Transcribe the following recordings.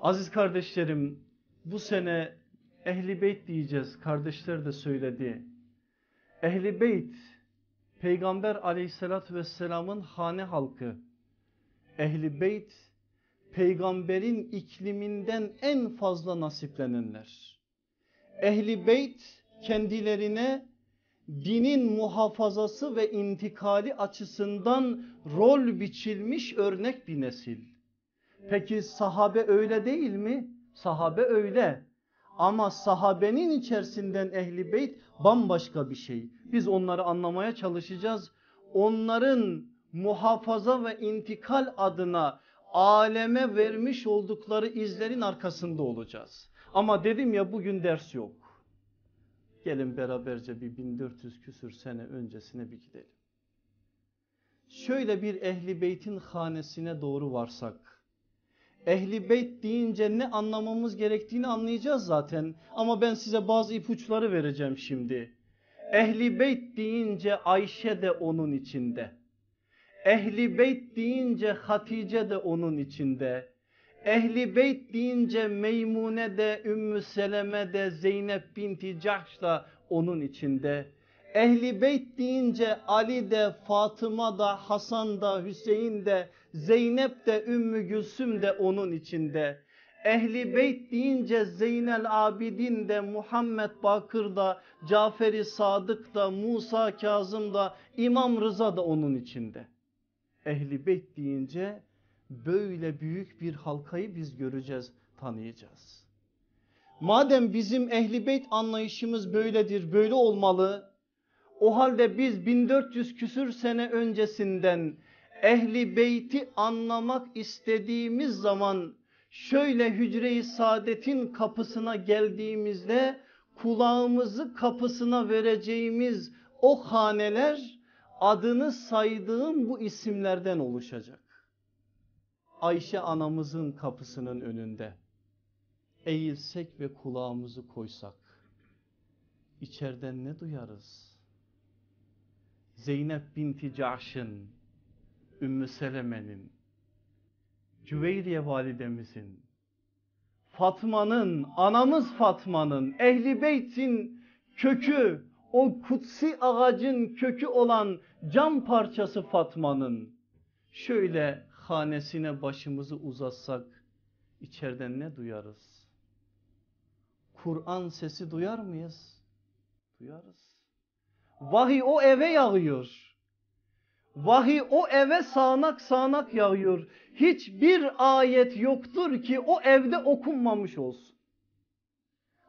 Aziz kardeşlerim bu sene Ehli Beyt diyeceğiz kardeşler de söyledi. Ehli Beyt Peygamber aleyhissalatü vesselamın hane halkı. Ehli Beyt peygamberin ikliminden en fazla nasiplenenler. Ehli Beyt kendilerine dinin muhafazası ve intikali açısından rol biçilmiş örnek bir nesil. Peki sahabe öyle değil mi? Sahabe öyle. Ama sahabenin içerisinden ehli beyt bambaşka bir şey. Biz onları anlamaya çalışacağız. Onların muhafaza ve intikal adına aleme vermiş oldukları izlerin arkasında olacağız. Ama dedim ya bugün ders yok. Gelin beraberce bir 1400 küsür sene öncesine bir gidelim. Şöyle bir ehli beytin hanesine doğru varsak. Ehli beyt deyince ne anlamamız gerektiğini anlayacağız zaten. Ama ben size bazı ipuçları vereceğim şimdi. Ehli beyt deyince Ayşe de onun içinde. Ehli beyt deyince Hatice de onun içinde. Ehli beyt deyince Meymune de Ümmü Seleme de Zeynep binti Cahş da onun içinde. Ehli beyt deyince Ali de Fatıma da Hasan da Hüseyin de Zeynep de Ümmü Gülsüm de onun içinde. Ehli beyt deyince Zeynel Abidin de Muhammed Bakır da Caferi Sadık da Musa Kazım da İmam Rıza da onun içinde. Ehli beyt deyince böyle büyük bir halkayı biz göreceğiz, tanıyacağız. Madem bizim ehli beyt anlayışımız böyledir, böyle olmalı. O halde biz 1400 küsür sene öncesinden ehli beyti anlamak istediğimiz zaman şöyle hücre-i saadetin kapısına geldiğimizde kulağımızı kapısına vereceğimiz o haneler adını saydığım bu isimlerden oluşacak. Ayşe anamızın kapısının önünde eğilsek ve kulağımızı koysak içeriden ne duyarız? Zeynep binti Cahş'ın, Ümmü Seleme'nin, Cüveyriye validemizin, Fatma'nın, anamız Fatma'nın, Ehli Beyt'in kökü, o kutsi ağacın kökü olan cam parçası Fatma'nın şöyle hanesine başımızı uzatsak içeriden ne duyarız? Kur'an sesi duyar mıyız? Duyarız. Vahiy o eve yağıyor. Vahiy o eve sağanak sağanak yağıyor. Hiçbir ayet yoktur ki o evde okunmamış olsun.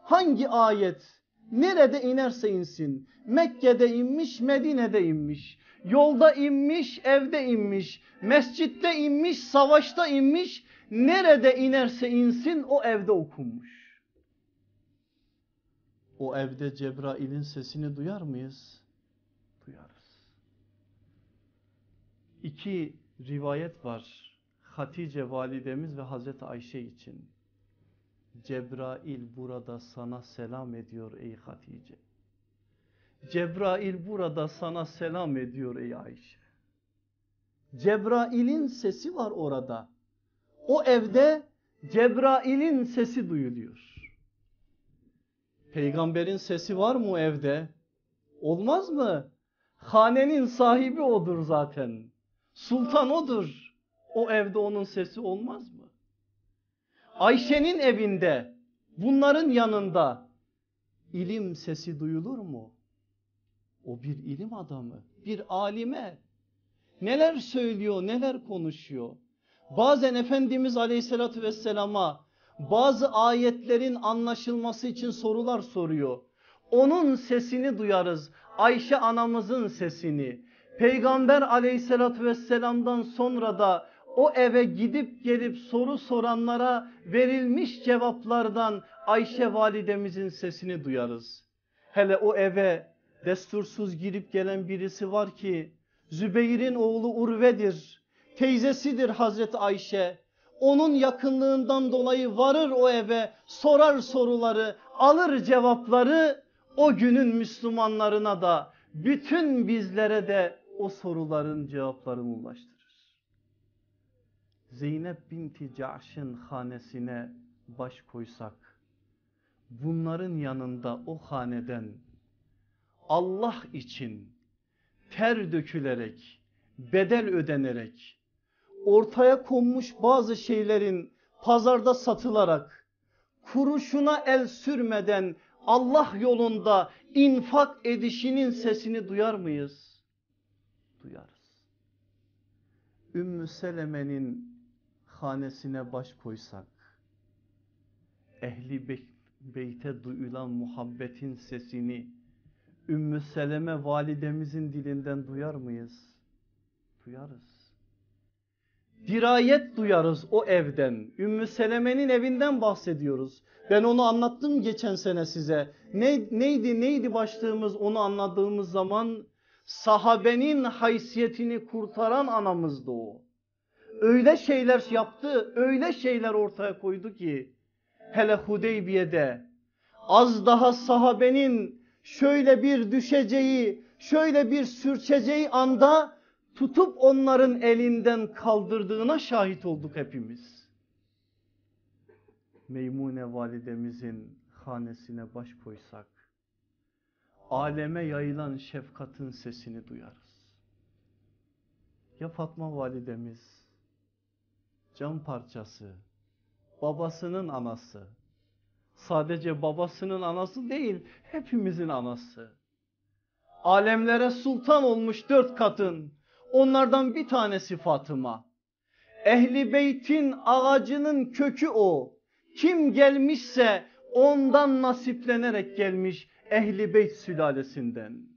Hangi ayet nerede inerse insin Mekke'de inmiş Medine'de inmiş yolda inmiş evde inmiş mescitte inmiş savaşta inmiş nerede inerse insin o evde okunmuş. O evde Cebrail'in sesini duyar mıyız? Duyarız. İki rivayet var. Hatice validemiz ve Hazreti Ayşe için. Cebrail burada sana selam ediyor ey Hatice. Cebrail burada sana selam ediyor ey Ayşe. Cebrail'in sesi var orada. O evde Cebrail'in sesi duyuluyor. Peygamberin sesi var mı o evde? Olmaz mı? Hanenin sahibi odur zaten. Sultan odur. O evde onun sesi olmaz mı? Ayşe'nin evinde bunların yanında ilim sesi duyulur mu? O bir ilim adamı, bir alime. Neler söylüyor, neler konuşuyor. Bazen Efendimiz Aleyhisselatü Vesselam'a bazı ayetlerin anlaşılması için sorular soruyor. Onun sesini duyarız. Ayşe anamızın sesini. Peygamber aleyhissalatü vesselamdan sonra da o eve gidip gelip soru soranlara verilmiş cevaplardan Ayşe validemizin sesini duyarız. Hele o eve destursuz girip gelen birisi var ki Zübeyir'in oğlu Urve'dir. Teyzesidir Hazreti Ayşe onun yakınlığından dolayı varır o eve sorar soruları alır cevapları o günün Müslümanlarına da bütün bizlere de o soruların cevaplarını ulaştırır. Zeynep binti Caş'ın hanesine baş koysak bunların yanında o haneden Allah için ter dökülerek bedel ödenerek ortaya konmuş bazı şeylerin pazarda satılarak kuruşuna el sürmeden Allah yolunda infak edişinin sesini duyar mıyız? Duyarız. Ümmü Seleme'nin hanesine baş koysak ehli beyte duyulan muhabbetin sesini Ümmü Seleme validemizin dilinden duyar mıyız? Duyarız. Dirayet duyarız o evden. Ümmü Seleme'nin evinden bahsediyoruz. Ben onu anlattım geçen sene size. Ne, neydi neydi başlığımız onu anladığımız zaman sahabenin haysiyetini kurtaran anamızdı o. Öyle şeyler yaptı, öyle şeyler ortaya koydu ki hele Hudeybiye'de az daha sahabenin şöyle bir düşeceği, şöyle bir sürçeceği anda tutup onların elinden kaldırdığına şahit olduk hepimiz. Meymune validemizin hanesine baş koysak aleme yayılan şefkatin sesini duyarız. Ya Fatma validemiz can parçası babasının anası sadece babasının anası değil hepimizin anası. Alemlere sultan olmuş dört kadın onlardan bir tanesi Fatıma. Ehli beytin ağacının kökü o. Kim gelmişse ondan nasiplenerek gelmiş ehli beyt sülalesinden.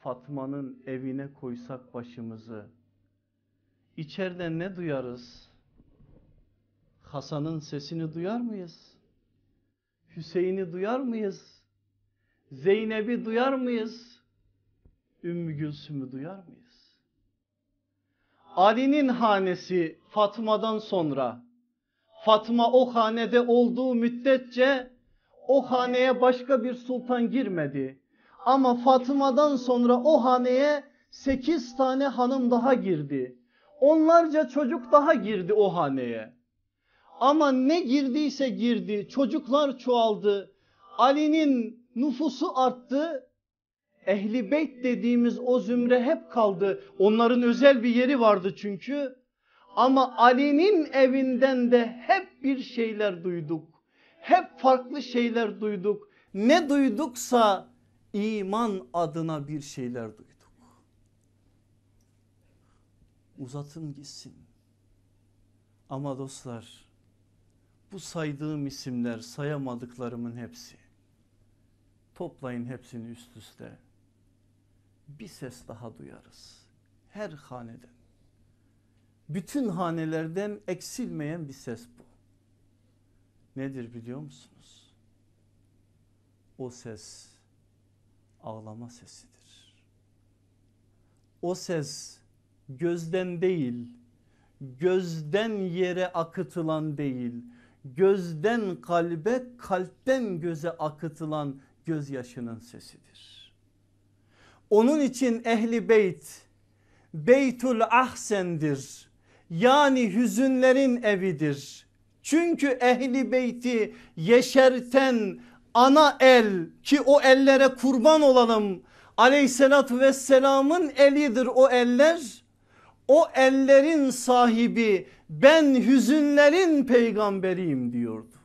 Fatma'nın evine koysak başımızı içeriden ne duyarız? Hasan'ın sesini duyar mıyız? Hüseyin'i duyar mıyız? Zeynep'i duyar mıyız? Ümmü Gülsüm'ü duyar mıyız? Ali'nin hanesi Fatma'dan sonra Fatma o hanede olduğu müddetçe o haneye başka bir sultan girmedi. Ama Fatma'dan sonra o haneye sekiz tane hanım daha girdi. Onlarca çocuk daha girdi o haneye. Ama ne girdiyse girdi çocuklar çoğaldı. Ali'nin nüfusu arttı. Ehli beyt dediğimiz o zümre hep kaldı. Onların özel bir yeri vardı çünkü. Ama Ali'nin evinden de hep bir şeyler duyduk. Hep farklı şeyler duyduk. Ne duyduksa iman adına bir şeyler duyduk. Uzatın gitsin. Ama dostlar bu saydığım isimler sayamadıklarımın hepsi. Toplayın hepsini üst üste. Bir ses daha duyarız. Her haneden. Bütün hanelerden eksilmeyen bir ses. Nedir biliyor musunuz? O ses ağlama sesidir. O ses gözden değil, gözden yere akıtılan değil, gözden kalbe, kalpten göze akıtılan gözyaşının sesidir. Onun için ehli beyt beytul ahsendir. Yani hüzünlerin evidir. Çünkü ehli beyti yeşerten ana el ki o ellere kurban olalım. Aleyhissalatü vesselamın elidir o eller. O ellerin sahibi ben hüzünlerin peygamberiyim diyordu.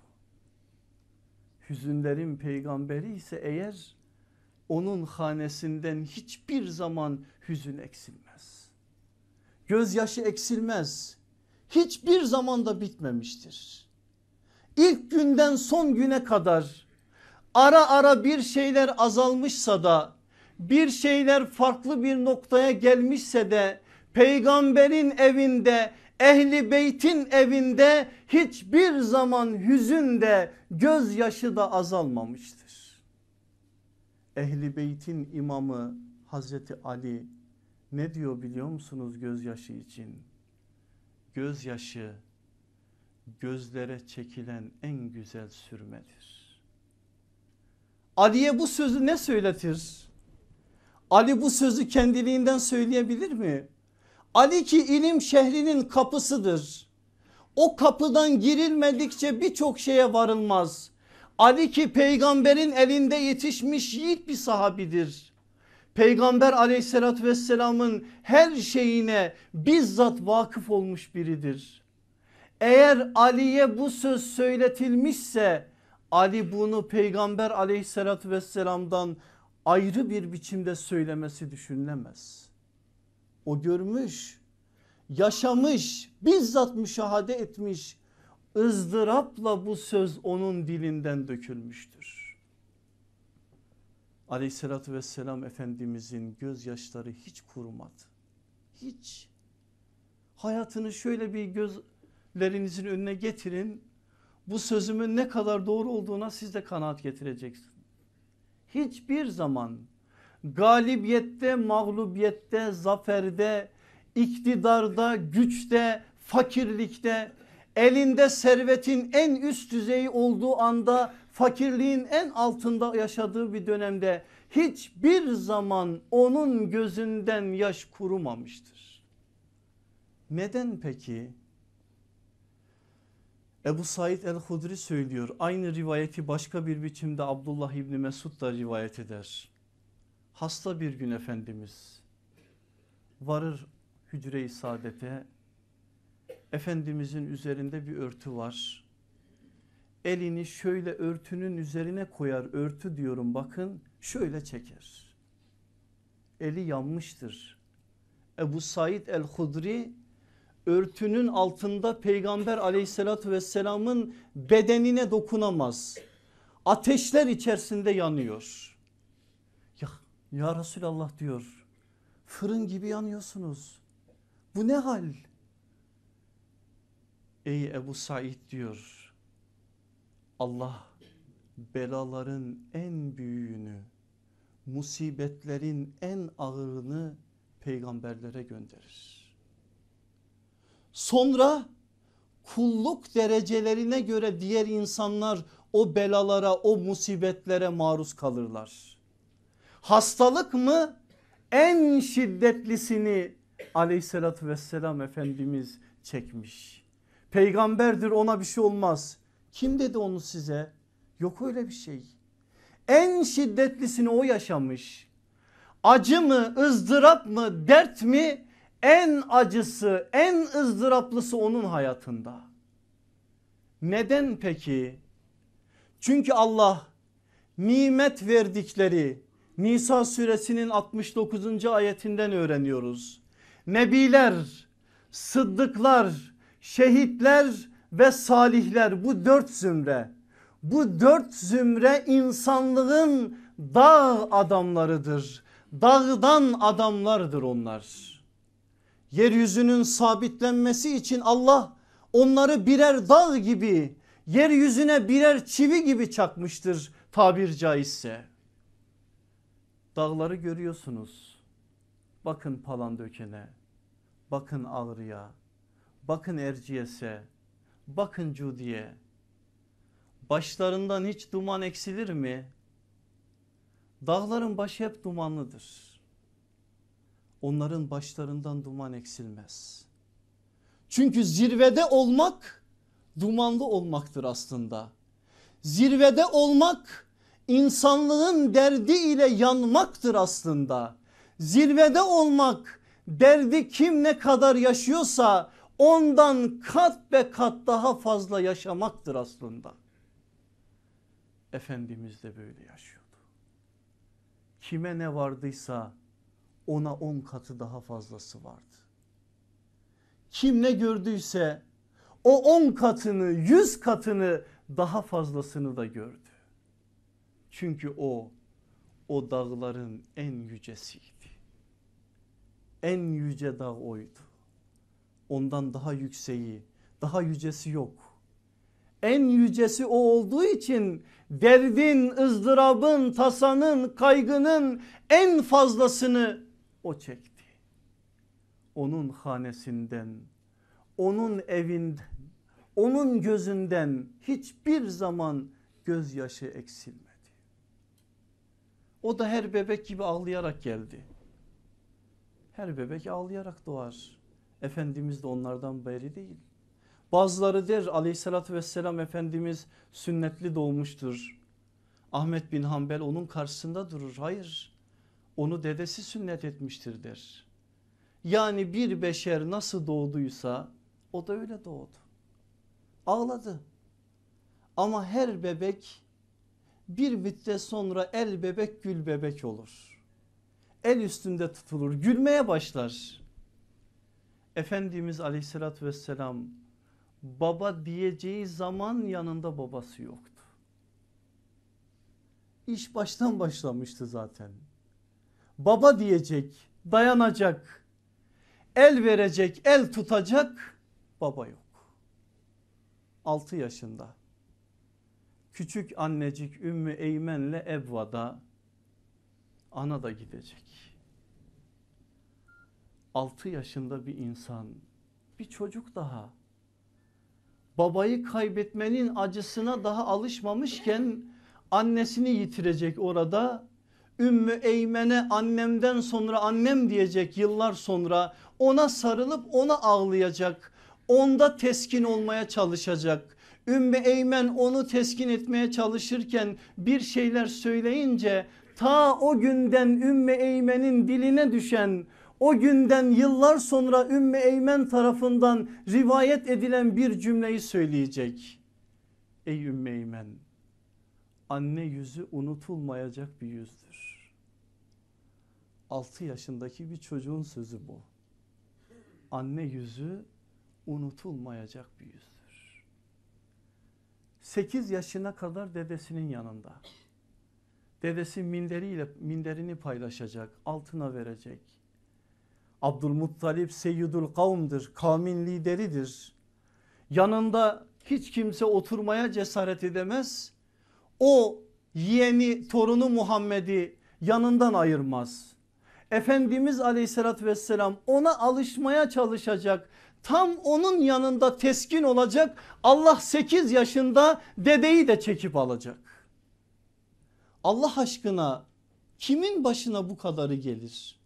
Hüzünlerin peygamberi ise eğer onun hanesinden hiçbir zaman hüzün eksilmez. Gözyaşı eksilmez. Hiçbir zaman da bitmemiştir. İlk günden son güne kadar ara ara bir şeyler azalmışsa da bir şeyler farklı bir noktaya gelmişse de peygamberin evinde ehli beytin evinde hiçbir zaman hüzün de gözyaşı da azalmamıştır. Ehli beytin imamı Hazreti Ali ne diyor biliyor musunuz gözyaşı için? Gözyaşı gözlere çekilen en güzel sürmedir. Ali'ye bu sözü ne söyletir? Ali bu sözü kendiliğinden söyleyebilir mi? Ali ki ilim şehrinin kapısıdır. O kapıdan girilmedikçe birçok şeye varılmaz. Ali ki peygamberin elinde yetişmiş yiğit bir sahabidir. Peygamber aleyhissalatü vesselamın her şeyine bizzat vakıf olmuş biridir. Eğer Ali'ye bu söz söyletilmişse Ali bunu peygamber aleyhissalatü vesselamdan ayrı bir biçimde söylemesi düşünülemez. O görmüş, yaşamış, bizzat müşahede etmiş, ızdırapla bu söz onun dilinden dökülmüştür. Aleyhissalatü vesselam Efendimizin gözyaşları hiç kurumadı. Hiç. Hayatını şöyle bir gözlerinizin önüne getirin. Bu sözümün ne kadar doğru olduğuna siz de kanaat getireceksiniz. Hiçbir zaman galibiyette, mağlubiyette, zaferde, iktidarda, güçte, fakirlikte, elinde servetin en üst düzeyi olduğu anda fakirliğin en altında yaşadığı bir dönemde hiçbir zaman onun gözünden yaş kurumamıştır. Neden peki? Ebu Said el-Hudri söylüyor. Aynı rivayeti başka bir biçimde Abdullah İbni Mesud da rivayet eder. Hasta bir gün Efendimiz varır hücre-i saadete. Efendimizin üzerinde bir örtü var. Elini şöyle örtünün üzerine koyar. Örtü diyorum bakın şöyle çeker. Eli yanmıştır. Ebu Said el-Hudri örtünün altında peygamber aleyhissalatü vesselamın bedenine dokunamaz. Ateşler içerisinde yanıyor. Ya, ya Resulallah diyor fırın gibi yanıyorsunuz. Bu ne hal? Ey Ebu Said diyor Allah belaların en büyüğünü musibetlerin en ağırını peygamberlere gönderir. Sonra kulluk derecelerine göre diğer insanlar o belalara o musibetlere maruz kalırlar. Hastalık mı en şiddetlisini aleyhissalatü vesselam Efendimiz çekmiş. Peygamberdir ona bir şey olmaz. Kim dedi onu size? Yok öyle bir şey. En şiddetlisini o yaşamış. Acı mı ızdırap mı dert mi en acısı en ızdıraplısı onun hayatında. Neden peki? Çünkü Allah nimet verdikleri Nisa suresinin 69. ayetinden öğreniyoruz. Nebiler, sıddıklar, şehitler ve salihler bu dört zümre. Bu dört zümre insanlığın dağ adamlarıdır. Dağdan adamlardır onlar. Yeryüzünün sabitlenmesi için Allah onları birer dağ gibi yeryüzüne birer çivi gibi çakmıştır tabir caizse. Dağları görüyorsunuz. Bakın Palandöken'e, bakın Ağrı'ya, bakın Erciyes'e, bakın Cudi'ye. Başlarından hiç duman eksilir mi? Dağların başı hep dumanlıdır. Onların başlarından duman eksilmez. Çünkü zirvede olmak dumanlı olmaktır aslında. Zirvede olmak insanlığın derdi ile yanmaktır aslında. Zirvede olmak derdi kim ne kadar yaşıyorsa ondan kat be kat daha fazla yaşamaktır aslında. Efendimiz de böyle yaşıyordu. Kime ne vardıysa ona on katı daha fazlası vardı. Kim ne gördüyse o on katını yüz katını daha fazlasını da gördü. Çünkü o o dağların en yücesiydi. En yüce dağ oydu. Ondan daha yükseği, daha yücesi yok. En yücesi o olduğu için derdin, ızdırabın, tasanın, kaygının en fazlasını o çekti. Onun hanesinden, onun evinden, onun gözünden hiçbir zaman gözyaşı eksilmedi. O da her bebek gibi ağlayarak geldi. Her bebek ağlayarak doğar. Efendimiz de onlardan beri değil. Bazıları der aleyhissalatü vesselam Efendimiz sünnetli doğmuştur. Ahmet bin Hanbel onun karşısında durur. Hayır onu dedesi sünnet etmiştir der. Yani bir beşer nasıl doğduysa o da öyle doğdu. Ağladı. Ama her bebek bir müddet sonra el bebek gül bebek olur. El üstünde tutulur gülmeye başlar. Efendimiz aleyhissalatü vesselam baba diyeceği zaman yanında babası yoktu. İş baştan başlamıştı zaten. Baba diyecek, dayanacak, el verecek, el tutacak baba yok. 6 yaşında küçük annecik Ümmü Eymen'le Evva'da ana da gidecek. 6 yaşında bir insan bir çocuk daha babayı kaybetmenin acısına daha alışmamışken annesini yitirecek orada. Ümmü Eymen'e annemden sonra annem diyecek yıllar sonra ona sarılıp ona ağlayacak. Onda teskin olmaya çalışacak. Ümmü Eymen onu teskin etmeye çalışırken bir şeyler söyleyince ta o günden Ümmü Eymen'in diline düşen o günden yıllar sonra Ümmü Eymen tarafından rivayet edilen bir cümleyi söyleyecek. Ey Ümmü Eymen anne yüzü unutulmayacak bir yüzdür. 6 yaşındaki bir çocuğun sözü bu. Anne yüzü unutulmayacak bir yüzdür. 8 yaşına kadar dedesinin yanında. Dedesi minderiyle minderini paylaşacak, altına verecek. Abdülmuttalip seyyidul kavmdır, kavmin lideridir. Yanında hiç kimse oturmaya cesaret edemez. O yeğeni torunu Muhammed'i yanından ayırmaz. Efendimiz aleyhissalatü vesselam ona alışmaya çalışacak. Tam onun yanında teskin olacak. Allah 8 yaşında dedeyi de çekip alacak. Allah aşkına kimin başına bu kadarı gelir?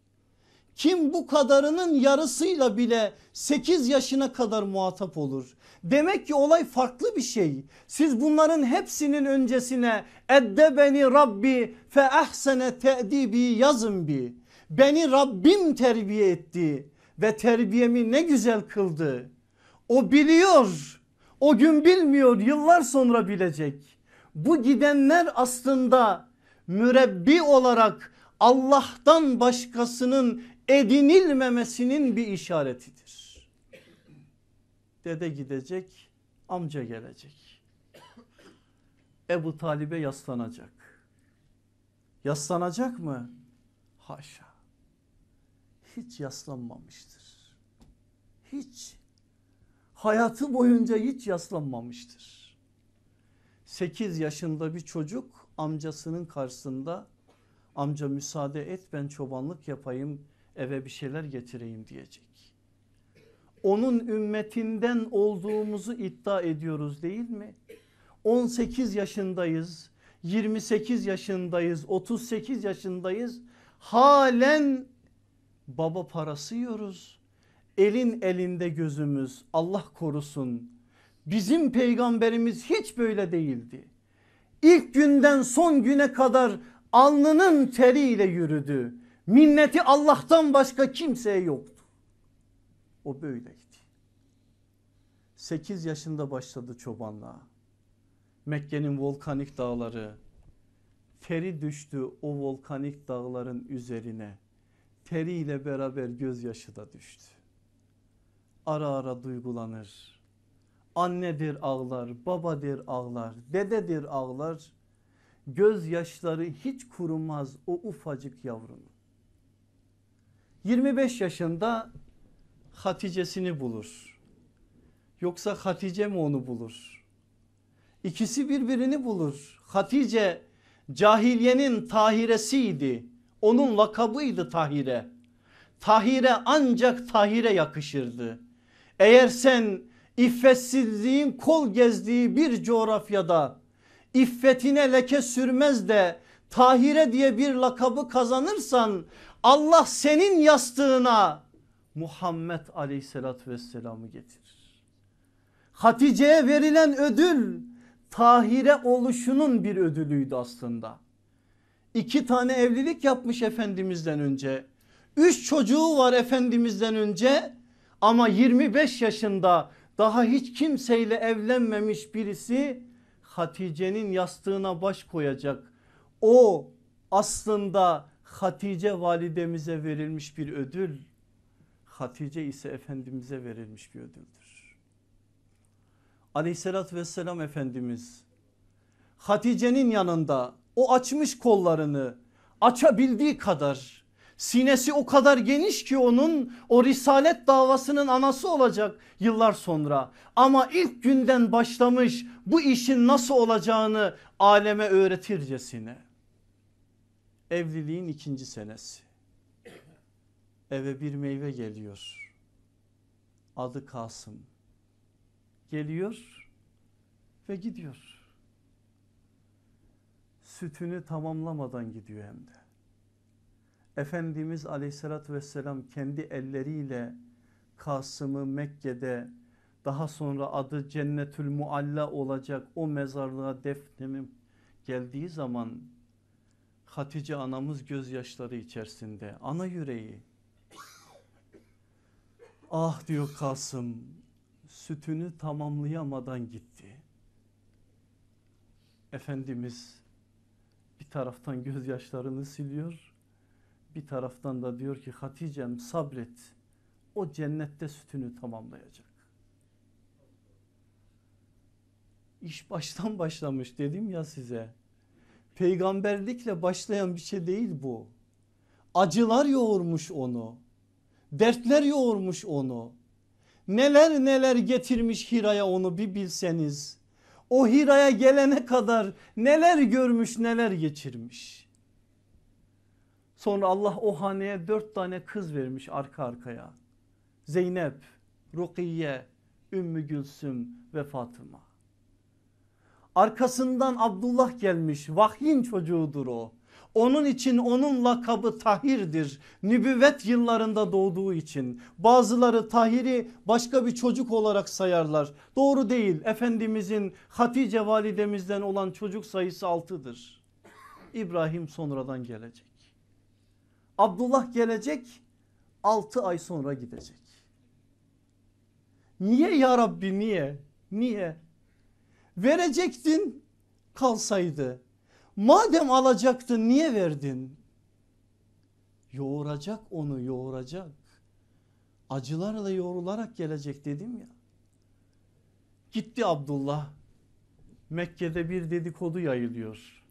Kim bu kadarının yarısıyla bile 8 yaşına kadar muhatap olur? Demek ki olay farklı bir şey. Siz bunların hepsinin öncesine eddebeni Rabbi fe ahsene te'dibi yazın bir. Beni Rabbim terbiye etti ve terbiyemi ne güzel kıldı. O biliyor. O gün bilmiyor yıllar sonra bilecek. Bu gidenler aslında mürebbi olarak Allah'tan başkasının edinilmemesinin bir işaretidir. Dede gidecek, amca gelecek. Ebu Talib'e yaslanacak. Yaslanacak mı? Haşa. Hiç yaslanmamıştır. Hiç. Hayatı boyunca hiç yaslanmamıştır. 8 yaşında bir çocuk amcasının karşısında amca müsaade et ben çobanlık yapayım eve bir şeyler getireyim diyecek. Onun ümmetinden olduğumuzu iddia ediyoruz değil mi? 18 yaşındayız, 28 yaşındayız, 38 yaşındayız. Halen baba parası yiyoruz. Elin elinde gözümüz Allah korusun. Bizim peygamberimiz hiç böyle değildi. İlk günden son güne kadar alnının teriyle yürüdü. Minneti Allah'tan başka kimseye yoktu. O böyleydi. 8 yaşında başladı çobanlığa. Mekke'nin volkanik dağları teri düştü o volkanik dağların üzerine. Teriyle beraber gözyaşı da düştü. Ara ara duygulanır. Annedir ağlar, babadır ağlar, dededir ağlar. Gözyaşları hiç kurumaz o ufacık yavrunun. 25 yaşında Hatice'sini bulur. Yoksa Hatice mi onu bulur? İkisi birbirini bulur. Hatice cahiliyenin tahiresiydi. Onun lakabıydı Tahire. Tahire ancak Tahire yakışırdı. Eğer sen iffetsizliğin kol gezdiği bir coğrafyada iffetine leke sürmez de Tahire diye bir lakabı kazanırsan Allah senin yastığına Muhammed aleyhissalatü vesselam'ı getirir. Hatice'ye verilen ödül Tahire oluşunun bir ödülüydü aslında. İki tane evlilik yapmış Efendimiz'den önce. Üç çocuğu var Efendimiz'den önce ama 25 yaşında daha hiç kimseyle evlenmemiş birisi Hatice'nin yastığına baş koyacak. O aslında Hatice validemize verilmiş bir ödül. Hatice ise Efendimiz'e verilmiş bir ödüldür. Aleyhissalatü vesselam Efendimiz Hatice'nin yanında o açmış kollarını açabildiği kadar sinesi o kadar geniş ki onun o risalet davasının anası olacak yıllar sonra. Ama ilk günden başlamış bu işin nasıl olacağını aleme öğretircesine. Evliliğin ikinci senesi. Eve bir meyve geliyor. Adı Kasım. Geliyor ve gidiyor. Sütünü tamamlamadan gidiyor hem de. Efendimiz aleyhissalatü vesselam kendi elleriyle Kasım'ı Mekke'de daha sonra adı Cennetül Mualla olacak o mezarlığa defnemim geldiği zaman Hatice anamız gözyaşları içerisinde ana yüreği ah diyor Kasım sütünü tamamlayamadan gitti. Efendimiz bir taraftan gözyaşlarını siliyor bir taraftan da diyor ki Hatice'm sabret o cennette sütünü tamamlayacak. İş baştan başlamış dedim ya size. Peygamberlikle başlayan bir şey değil bu. Acılar yoğurmuş onu. Dertler yoğurmuş onu. Neler neler getirmiş Hira'ya onu bir bilseniz. O Hira'ya gelene kadar neler görmüş neler geçirmiş. Sonra Allah o haneye dört tane kız vermiş arka arkaya. Zeynep, Rukiye, Ümmü Gülsüm ve Fatıma. Arkasından Abdullah gelmiş vahyin çocuğudur o. Onun için onun lakabı Tahir'dir. Nübüvvet yıllarında doğduğu için. Bazıları Tahir'i başka bir çocuk olarak sayarlar. Doğru değil. Efendimizin Hatice validemizden olan çocuk sayısı 6'dır. İbrahim sonradan gelecek. Abdullah gelecek 6 ay sonra gidecek. Niye ya Rabbi niye? Niye? Verecektin kalsaydı. Madem alacaktın niye verdin? Yoğuracak onu yoğuracak. Acılarla yoğrularak gelecek dedim ya. Gitti Abdullah. Mekke'de bir dedikodu yayılıyor.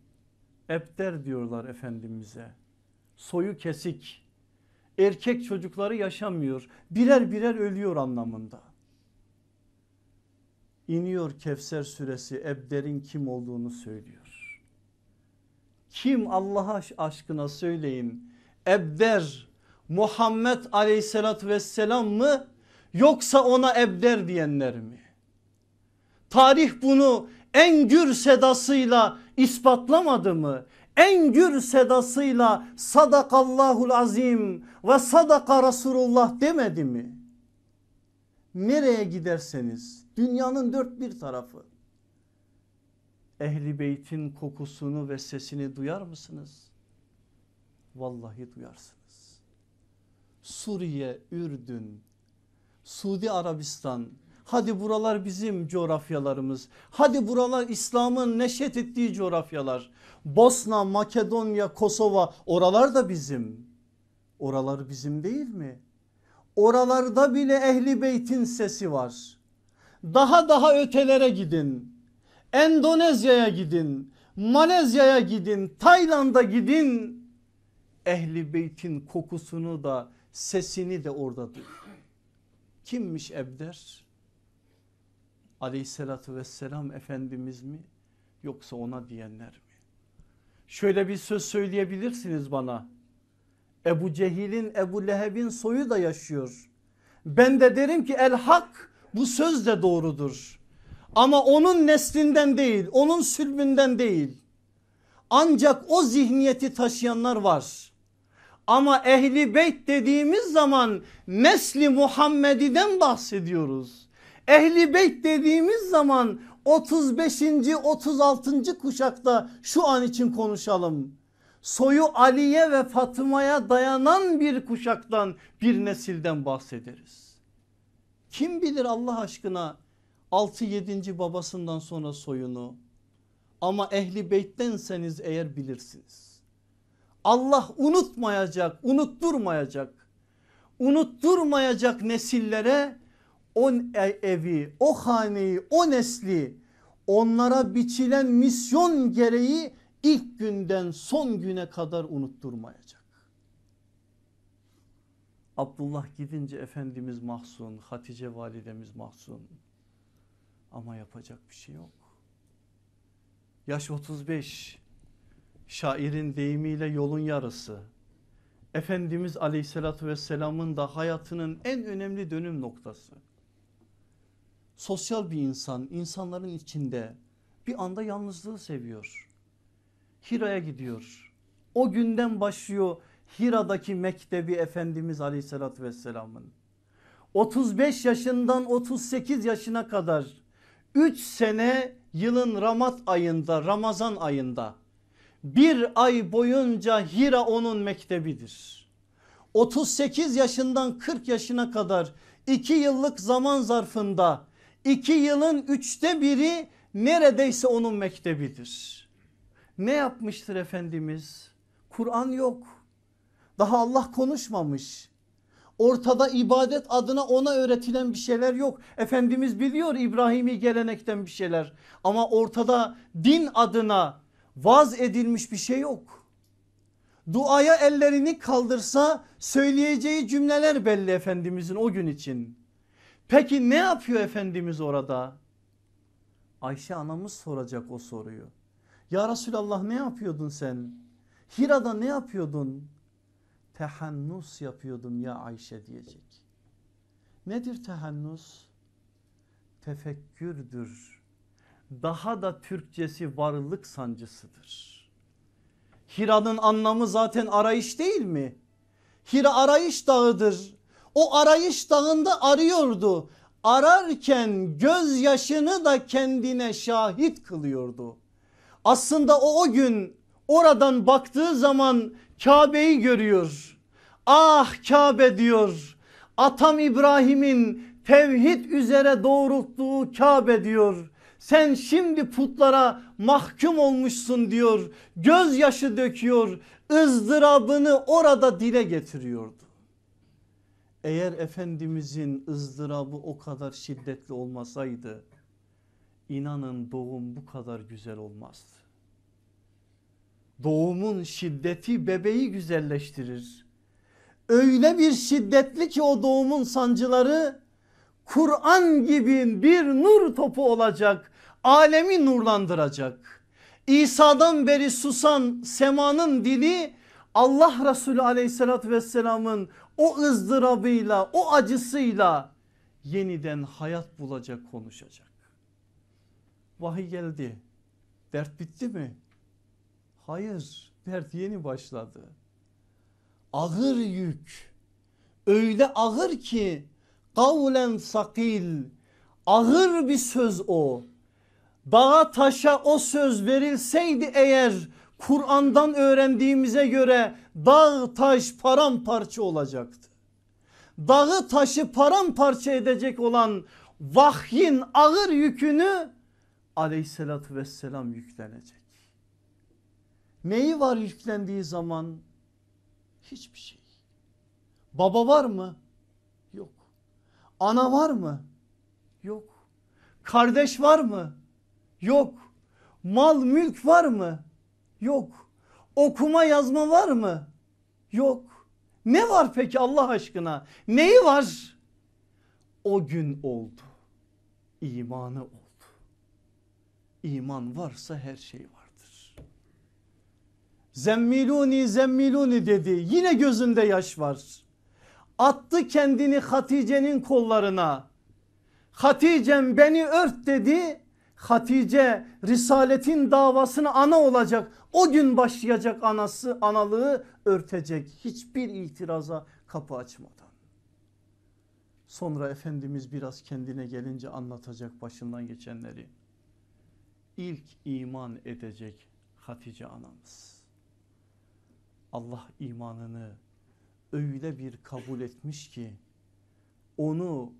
Ebder diyorlar Efendimiz'e. Soyu kesik. Erkek çocukları yaşamıyor. Birer birer ölüyor anlamında. İniyor Kevser suresi Ebder'in kim olduğunu söylüyor. Kim Allah aşkına söyleyin. Ebder Muhammed aleyhissalatü vesselam mı yoksa ona Ebder diyenler mi? Tarih bunu en gür sedasıyla ispatlamadı mı? En gür sedasıyla sadakallahul azim ve sadaka Resulullah demedi mi? Nereye giderseniz dünyanın dört bir tarafı Ehli beytin kokusunu ve sesini duyar mısınız? Vallahi duyarsınız. Suriye, Ürdün, Suudi Arabistan, hadi buralar bizim coğrafyalarımız. Hadi buralar İslam'ın neşet ettiği coğrafyalar. Bosna, Makedonya, Kosova oralar da bizim. Oralar bizim değil mi? Oralarda bile ehli beytin sesi var. Daha daha ötelere gidin. Endonezya'ya gidin. Malezya'ya gidin. Tayland'a gidin. Ehli beytin kokusunu da sesini de orada duyun. Kimmiş Ebder? Aleyhissalatü vesselam Efendimiz mi? Yoksa ona diyenler mi? Şöyle bir söz söyleyebilirsiniz bana. Ebu Cehil'in Ebu Leheb'in soyu da yaşıyor. Ben de derim ki el hak bu söz de doğrudur. Ama onun neslinden değil onun sülbünden değil. Ancak o zihniyeti taşıyanlar var. Ama ehli beyt dediğimiz zaman nesli Muhammedi'den bahsediyoruz. Ehli beyt dediğimiz zaman 35. 36. kuşakta şu an için konuşalım. Soyu Ali'ye ve Fatıma'ya dayanan bir kuşaktan bir nesilden bahsederiz. Kim bilir Allah aşkına 6-7. babasından sonra soyunu ama ehli beyttenseniz eğer bilirsiniz. Allah unutmayacak, unutturmayacak. Unutturmayacak nesillere o evi, o haneyi, o nesli onlara biçilen misyon gereği ilk günden son güne kadar unutturmayacak. Abdullah gidince Efendimiz mahzun, Hatice validemiz mahzun. Ama yapacak bir şey yok. Yaş 35 şairin deyimiyle yolun yarısı. Efendimiz aleyhissalatü vesselamın da hayatının en önemli dönüm noktası. Sosyal bir insan insanların içinde bir anda yalnızlığı seviyor. Hira'ya gidiyor. O günden başlıyor Hira'daki mektebi Efendimiz aleyhissalatü vesselamın. 35 yaşından 38 yaşına kadar 3 sene yılın Ramat ayında Ramazan ayında bir ay boyunca Hira onun mektebidir. 38 yaşından 40 yaşına kadar 2 yıllık zaman zarfında 2 yılın üçte biri neredeyse onun mektebidir. Ne yapmıştır Efendimiz? Kur'an yok. Daha Allah konuşmamış. Ortada ibadet adına ona öğretilen bir şeyler yok. Efendimiz biliyor İbrahimi gelenekten bir şeyler. Ama ortada din adına vaz edilmiş bir şey yok. Duaya ellerini kaldırsa söyleyeceği cümleler belli Efendimizin o gün için. Peki ne yapıyor Efendimiz orada? Ayşe anamız soracak o soruyu. Ya Resulallah ne yapıyordun sen? Hira'da ne yapıyordun? Tehannus yapıyordum ya Ayşe diyecek. Nedir tehannus? Tefekkürdür. Daha da Türkçesi varlık sancısıdır. Hira'nın anlamı zaten arayış değil mi? Hira arayış dağıdır. O arayış dağında arıyordu. Ararken gözyaşını da kendine şahit kılıyordu. Aslında o o gün oradan baktığı zaman Kabe'yi görüyor. Ah Kabe diyor. Atam İbrahim'in tevhid üzere doğrulttuğu Kabe diyor. Sen şimdi putlara mahkum olmuşsun diyor. Gözyaşı döküyor. ızdırabını orada dile getiriyordu. Eğer Efendimizin ızdırabı o kadar şiddetli olmasaydı inanın doğum bu kadar güzel olmazdı. Doğumun şiddeti bebeği güzelleştirir. Öyle bir şiddetli ki o doğumun sancıları Kur'an gibi bir nur topu olacak. Alemi nurlandıracak. İsa'dan beri susan semanın dili Allah Resulü aleyhissalatü vesselamın o ızdırabıyla o acısıyla yeniden hayat bulacak konuşacak. Vahiy geldi. Dert bitti mi? Hayır dert yeni başladı. Ağır yük öyle ağır ki kavlen sakil ağır bir söz o. Dağa taşa o söz verilseydi eğer Kur'an'dan öğrendiğimize göre dağ taş paramparça olacaktı. Dağı taşı paramparça edecek olan vahyin ağır yükünü aleyhissalatü vesselam yüklenecek. Neyi var yüklendiği zaman? Hiçbir şey. Baba var mı? Yok. Ana var mı? Yok. Kardeş var mı? Yok. Mal mülk var mı? Yok. Okuma yazma var mı? Yok. Ne var peki Allah aşkına? Neyi var? O gün oldu. İmanı oldu. İman varsa her şey vardır. Zemmiluni zemmiluni dedi. Yine gözünde yaş var. Attı kendini Hatice'nin kollarına. Hatice'm beni ört dedi. Hatice risaletin davasını ana olacak. O gün başlayacak anası analığı örtecek. Hiçbir itiraza kapı açmadan. Sonra Efendimiz biraz kendine gelince anlatacak başından geçenleri. İlk iman edecek Hatice anamız. Allah imanını öyle bir kabul etmiş ki onu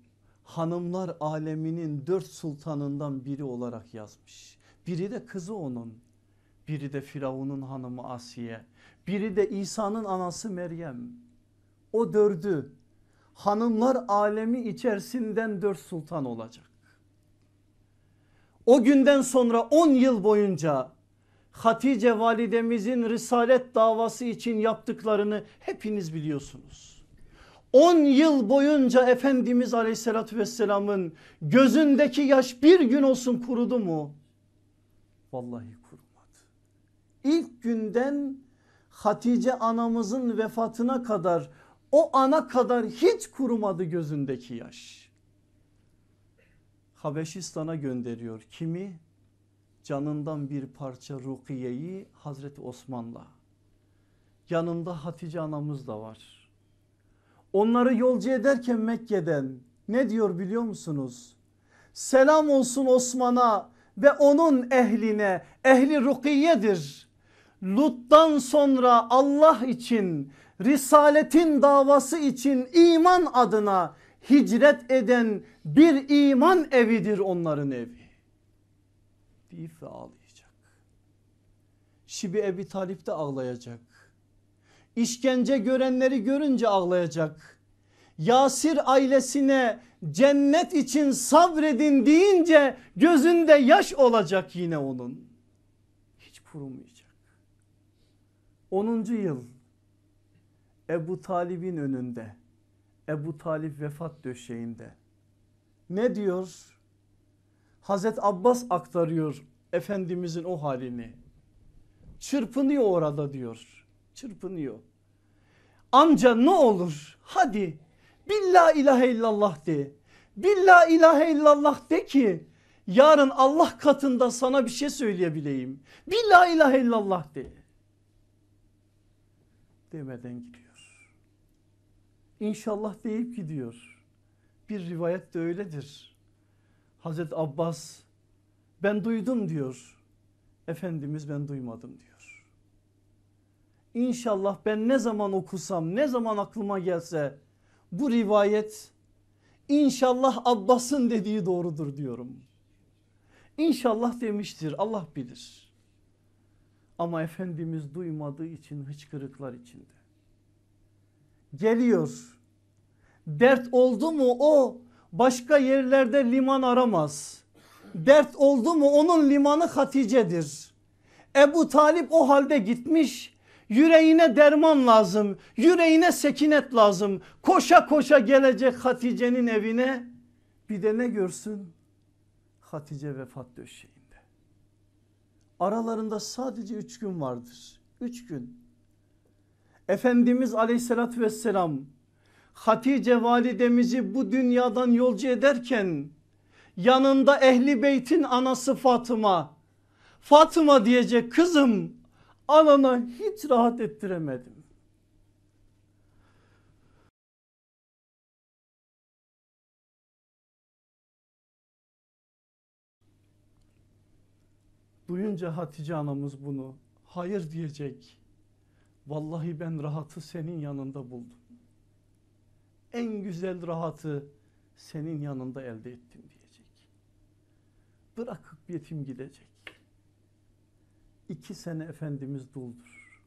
hanımlar aleminin dört sultanından biri olarak yazmış. Biri de kızı onun, biri de Firavun'un hanımı Asiye, biri de İsa'nın anası Meryem. O dördü hanımlar alemi içerisinden dört sultan olacak. O günden sonra 10 yıl boyunca Hatice validemizin risalet davası için yaptıklarını hepiniz biliyorsunuz. 10 yıl boyunca Efendimiz aleyhissalatü vesselamın gözündeki yaş bir gün olsun kurudu mu? Vallahi kurumadı. İlk günden Hatice anamızın vefatına kadar o ana kadar hiç kurumadı gözündeki yaş. Habeşistan'a gönderiyor. Kimi? Canından bir parça Rukiye'yi Hazreti Osman'la. Yanında Hatice anamız da var. Onları yolcu ederken Mekke'den ne diyor biliyor musunuz? Selam olsun Osman'a ve onun ehline ehli Rukiye'dir. Lut'tan sonra Allah için risaletin davası için iman adına hicret eden bir iman evidir onların evi. Deyip ve ağlayacak. Şibi Ebi Talip de ağlayacak. İşkence görenleri görünce ağlayacak. Yasir ailesine cennet için sabredin deyince gözünde yaş olacak yine onun. Hiç kurumayacak. 10. yıl Ebu Talib'in önünde. Ebu Talip vefat döşeğinde. Ne diyor? Hazret Abbas aktarıyor Efendimizin o halini. Çırpınıyor orada diyor. Çırpınıyor. Amca ne olur hadi billah ilahe illallah de. Billah ilahe illallah de ki yarın Allah katında sana bir şey söyleyebileyim. Billah ilahe illallah de. Demeden gidiyor. İnşallah deyip gidiyor. Bir rivayet de öyledir. Hazreti Abbas ben duydum diyor. Efendimiz ben duymadım diyor. İnşallah ben ne zaman okusam ne zaman aklıma gelse bu rivayet inşallah Abbas'ın dediği doğrudur diyorum. İnşallah demiştir Allah bilir. Ama Efendimiz duymadığı için hıçkırıklar içinde. Geliyor. Dert oldu mu o başka yerlerde liman aramaz. Dert oldu mu onun limanı Hatice'dir. Ebu Talip o halde gitmiş. Yüreğine derman lazım. Yüreğine sekinet lazım. Koşa koşa gelecek Hatice'nin evine. Bir de ne görsün? Hatice vefat döşeğinde. Aralarında sadece üç gün vardır. Üç gün. Efendimiz aleyhissalatü vesselam Hatice validemizi bu dünyadan yolcu ederken yanında ehli beytin anası Fatıma. Fatıma diyecek kızım anana hiç rahat ettiremedim. Duyunca Hatice anamız bunu hayır diyecek. Vallahi ben rahatı senin yanında buldum. En güzel rahatı senin yanında elde ettim diyecek. Bırakıp yetim gidecek. İki sene Efendimiz duldur.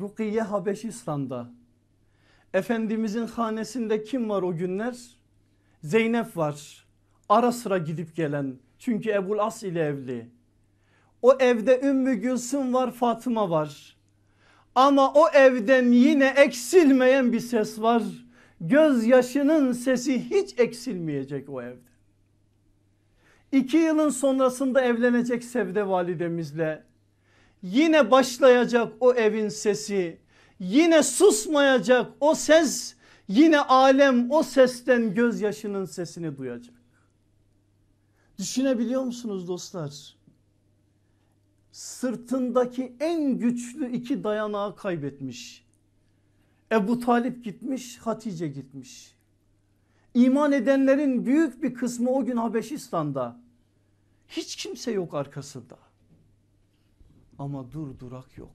Rukiye Habeşistan'da. Efendimizin hanesinde kim var o günler? Zeynep var. Ara sıra gidip gelen. Çünkü Ebul As ile evli. O evde Ümmü Gülsüm var Fatıma var. Ama o evden yine eksilmeyen bir ses var. Gözyaşının sesi hiç eksilmeyecek o evde. İki yılın sonrasında evlenecek Sevde validemizle. Yine başlayacak o evin sesi. Yine susmayacak o ses. Yine alem o sesten gözyaşının sesini duyacak. Düşünebiliyor musunuz dostlar? Sırtındaki en güçlü iki dayanağı kaybetmiş. Ebu Talip gitmiş, Hatice gitmiş. İman edenlerin büyük bir kısmı o gün Habeşistan'da. Hiç kimse yok arkasında. Ama dur durak yok.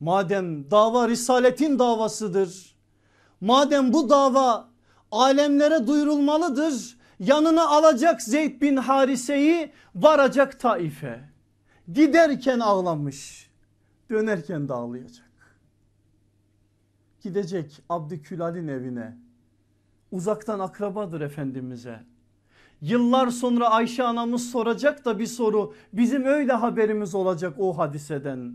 Madem dava risaletin davasıdır. Madem bu dava alemlere duyurulmalıdır. Yanına alacak Zeyd bin Harise'yi varacak Taif'e. Giderken ağlamış. Dönerken de ağlayacak. Gidecek Abdükülal'in evine. Uzaktan akrabadır Efendimiz'e. Yıllar sonra Ayşe anamız soracak da bir soru. Bizim öyle haberimiz olacak o hadiseden.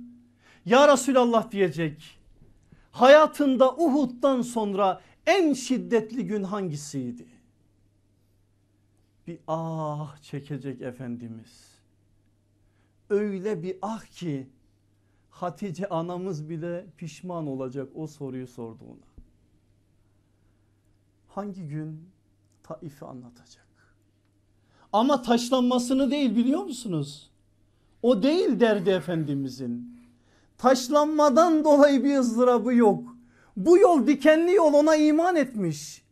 Ya Resulallah diyecek. Hayatında Uhud'dan sonra en şiddetli gün hangisiydi? Bir ah çekecek Efendimiz. Öyle bir ah ki Hatice anamız bile pişman olacak o soruyu sorduğuna. Hangi gün Taif'i anlatacak. Ama taşlanmasını değil biliyor musunuz? O değil derdi Efendimizin. Taşlanmadan dolayı bir ızdırabı yok. Bu yol dikenli yol ona iman etmiş.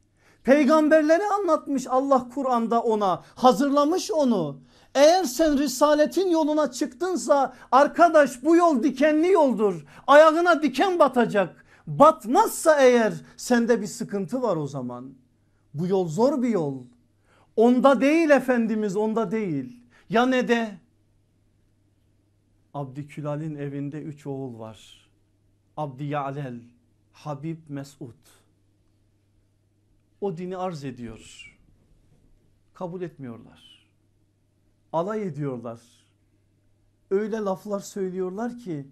Peygamberleri anlatmış Allah Kur'an'da ona hazırlamış onu. Eğer sen risaletin yoluna çıktınsa arkadaş bu yol dikenli yoldur. Ayağına diken batacak. Batmazsa eğer sende bir sıkıntı var o zaman. Bu yol zor bir yol. Onda değil Efendimiz onda değil. Ya ne de? Abdükülal'in evinde üç oğul var. Abdi Ya'lel, Habib Mesud. O dini arz ediyor. Kabul etmiyorlar. Alay ediyorlar. Öyle laflar söylüyorlar ki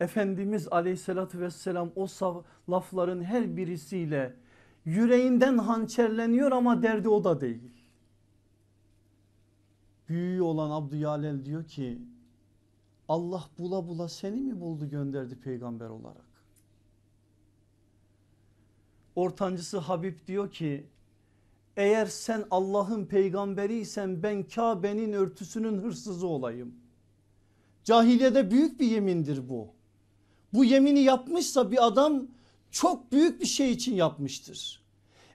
Efendimiz aleyhissalatü vesselam o lafların her birisiyle yüreğinden hançerleniyor ama derdi o da değil. Büyüğü olan Abdüyalel diyor ki Allah bula bula seni mi buldu gönderdi peygamber olarak? Ortancısı Habib diyor ki eğer sen Allah'ın peygamberiysen ben Kabe'nin örtüsünün hırsızı olayım. Cahiliyede büyük bir yemindir bu. Bu yemini yapmışsa bir adam çok büyük bir şey için yapmıştır.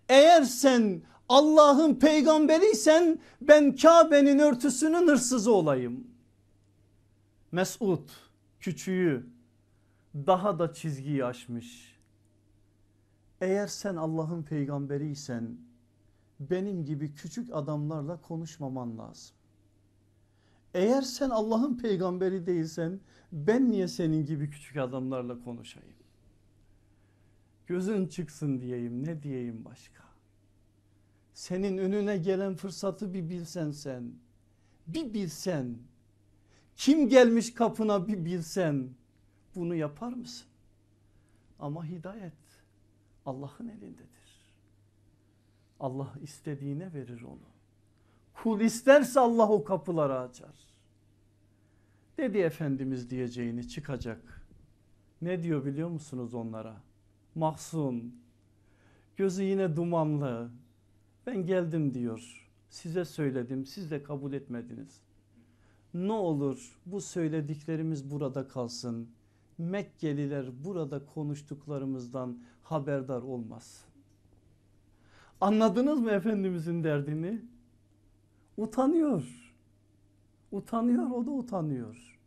Eğer sen Allah'ın peygamberiysen ben Kabe'nin örtüsünün hırsızı olayım. Mesud küçüğü daha da çizgiyi aşmış. Eğer sen Allah'ın peygamberiysen benim gibi küçük adamlarla konuşmaman lazım. Eğer sen Allah'ın peygamberi değilsen ben niye senin gibi küçük adamlarla konuşayım? Gözün çıksın diyeyim ne diyeyim başka? Senin önüne gelen fırsatı bir bilsen sen. Bir bilsen. Kim gelmiş kapına bir bilsen. Bunu yapar mısın? Ama hidayet Allah'ın elindedir. Allah istediğine verir onu. Kul isterse Allah o kapıları açar. Dedi Efendimiz diyeceğini çıkacak. Ne diyor biliyor musunuz onlara? Mahzun, gözü yine dumanlı. Ben geldim diyor. Size söyledim siz de kabul etmediniz. Ne olur bu söylediklerimiz burada kalsın. Mekkeliler burada konuştuklarımızdan haberdar olmaz. Anladınız mı Efendimizin derdini? Utanıyor. Utanıyor o da utanıyor.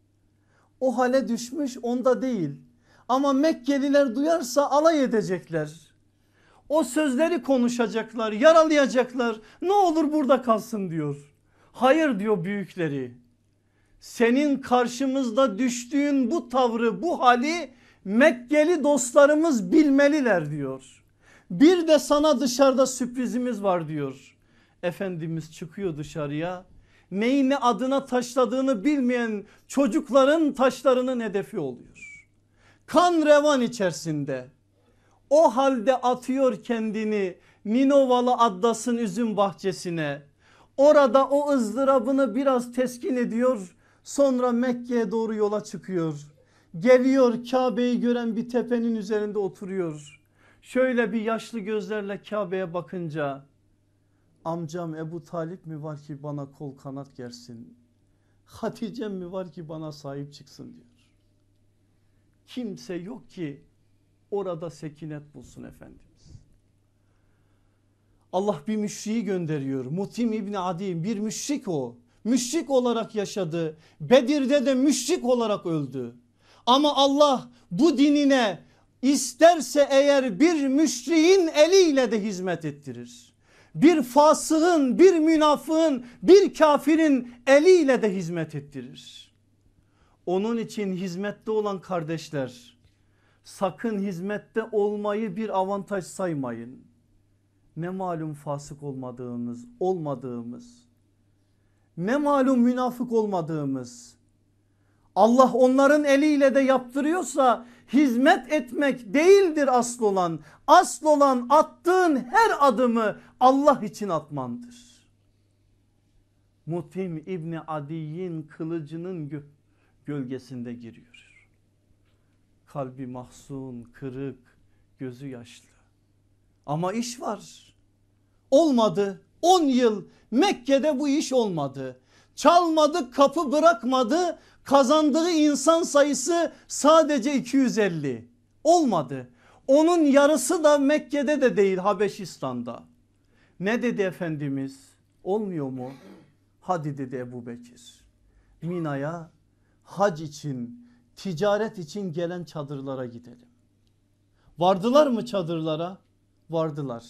O hale düşmüş onda değil. Ama Mekkeliler duyarsa alay edecekler. O sözleri konuşacaklar, yaralayacaklar. Ne olur burada kalsın diyor. Hayır diyor büyükleri. Senin karşımızda düştüğün bu tavrı, bu hali Mekkeli dostlarımız bilmeliler diyor. Bir de sana dışarıda sürprizimiz var diyor. Efendimiz çıkıyor dışarıya. Neyi ne adına taşladığını bilmeyen çocukların taşlarının hedefi oluyor. Kan revan içerisinde. O halde atıyor kendini Ninovalı Addas'ın üzüm bahçesine. Orada o ızdırabını biraz teskin ediyor. Sonra Mekke'ye doğru yola çıkıyor. Geliyor Kabe'yi gören bir tepenin üzerinde oturuyor. Şöyle bir yaşlı gözlerle Kabe'ye bakınca Amcam Ebu Talip mi var ki bana kol kanat gersin? Hatice'm mi var ki bana sahip çıksın diyor. Kimse yok ki orada sekinet bulsun Efendimiz. Allah bir müşriği gönderiyor. Mutim İbni Adi bir müşrik o. Müşrik olarak yaşadı. Bedir'de de müşrik olarak öldü. Ama Allah bu dinine isterse eğer bir müşriğin eliyle de hizmet ettirir. Bir fasığın, bir münafığın, bir kafirin eliyle de hizmet ettirir. Onun için hizmette olan kardeşler sakın hizmette olmayı bir avantaj saymayın. Ne malum fasık olmadığımız, olmadığımız. Ne malum münafık olmadığımız. Allah onların eliyle de yaptırıyorsa hizmet etmek değildir asıl olan. Asıl olan attığın her adımı Allah için atmandır. Mutim İbni Adi'nin kılıcının gö gölgesinde giriyor. Kalbi mahzun, kırık, gözü yaşlı. Ama iş var. Olmadı. 10 yıl Mekke'de bu iş olmadı. Çalmadı kapı bırakmadı. Kazandığı insan sayısı sadece 250. Olmadı. Onun yarısı da Mekke'de de değil Habeşistan'da. Ne dedi Efendimiz? Olmuyor mu? Hadi dedi Ebu Bekir. Mina'ya hac için ticaret için gelen çadırlara gidelim. Vardılar mı çadırlara? Vardılar.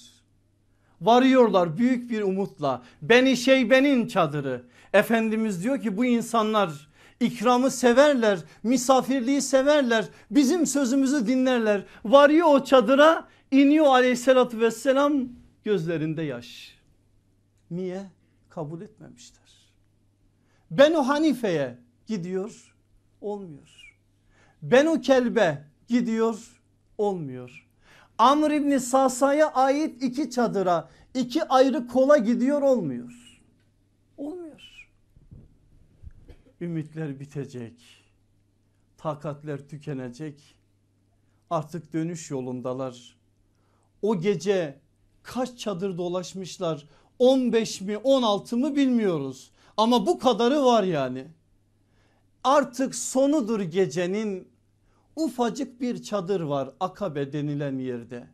Varıyorlar büyük bir umutla. Beni Şeybe'nin çadırı. Efendimiz diyor ki bu insanlar ikramı severler, misafirliği severler, bizim sözümüzü dinlerler. Varıyor o çadıra iniyor aleyhissalatü vesselam gözlerinde yaş. Niye? Kabul etmemişler. Benu Hanife'ye gidiyor olmuyor. Benu Kelbe gidiyor olmuyor. Amr İbni Sasa'ya ait iki çadıra iki ayrı kola gidiyor. Olmuyor. Ümitler bitecek. Takatler tükenecek. Artık dönüş yolundalar. O gece kaç çadır dolaşmışlar 15 mi 16 mı bilmiyoruz. Ama bu kadarı var yani. Artık sonudur gecenin ufacık bir çadır var Akabe denilen yerde.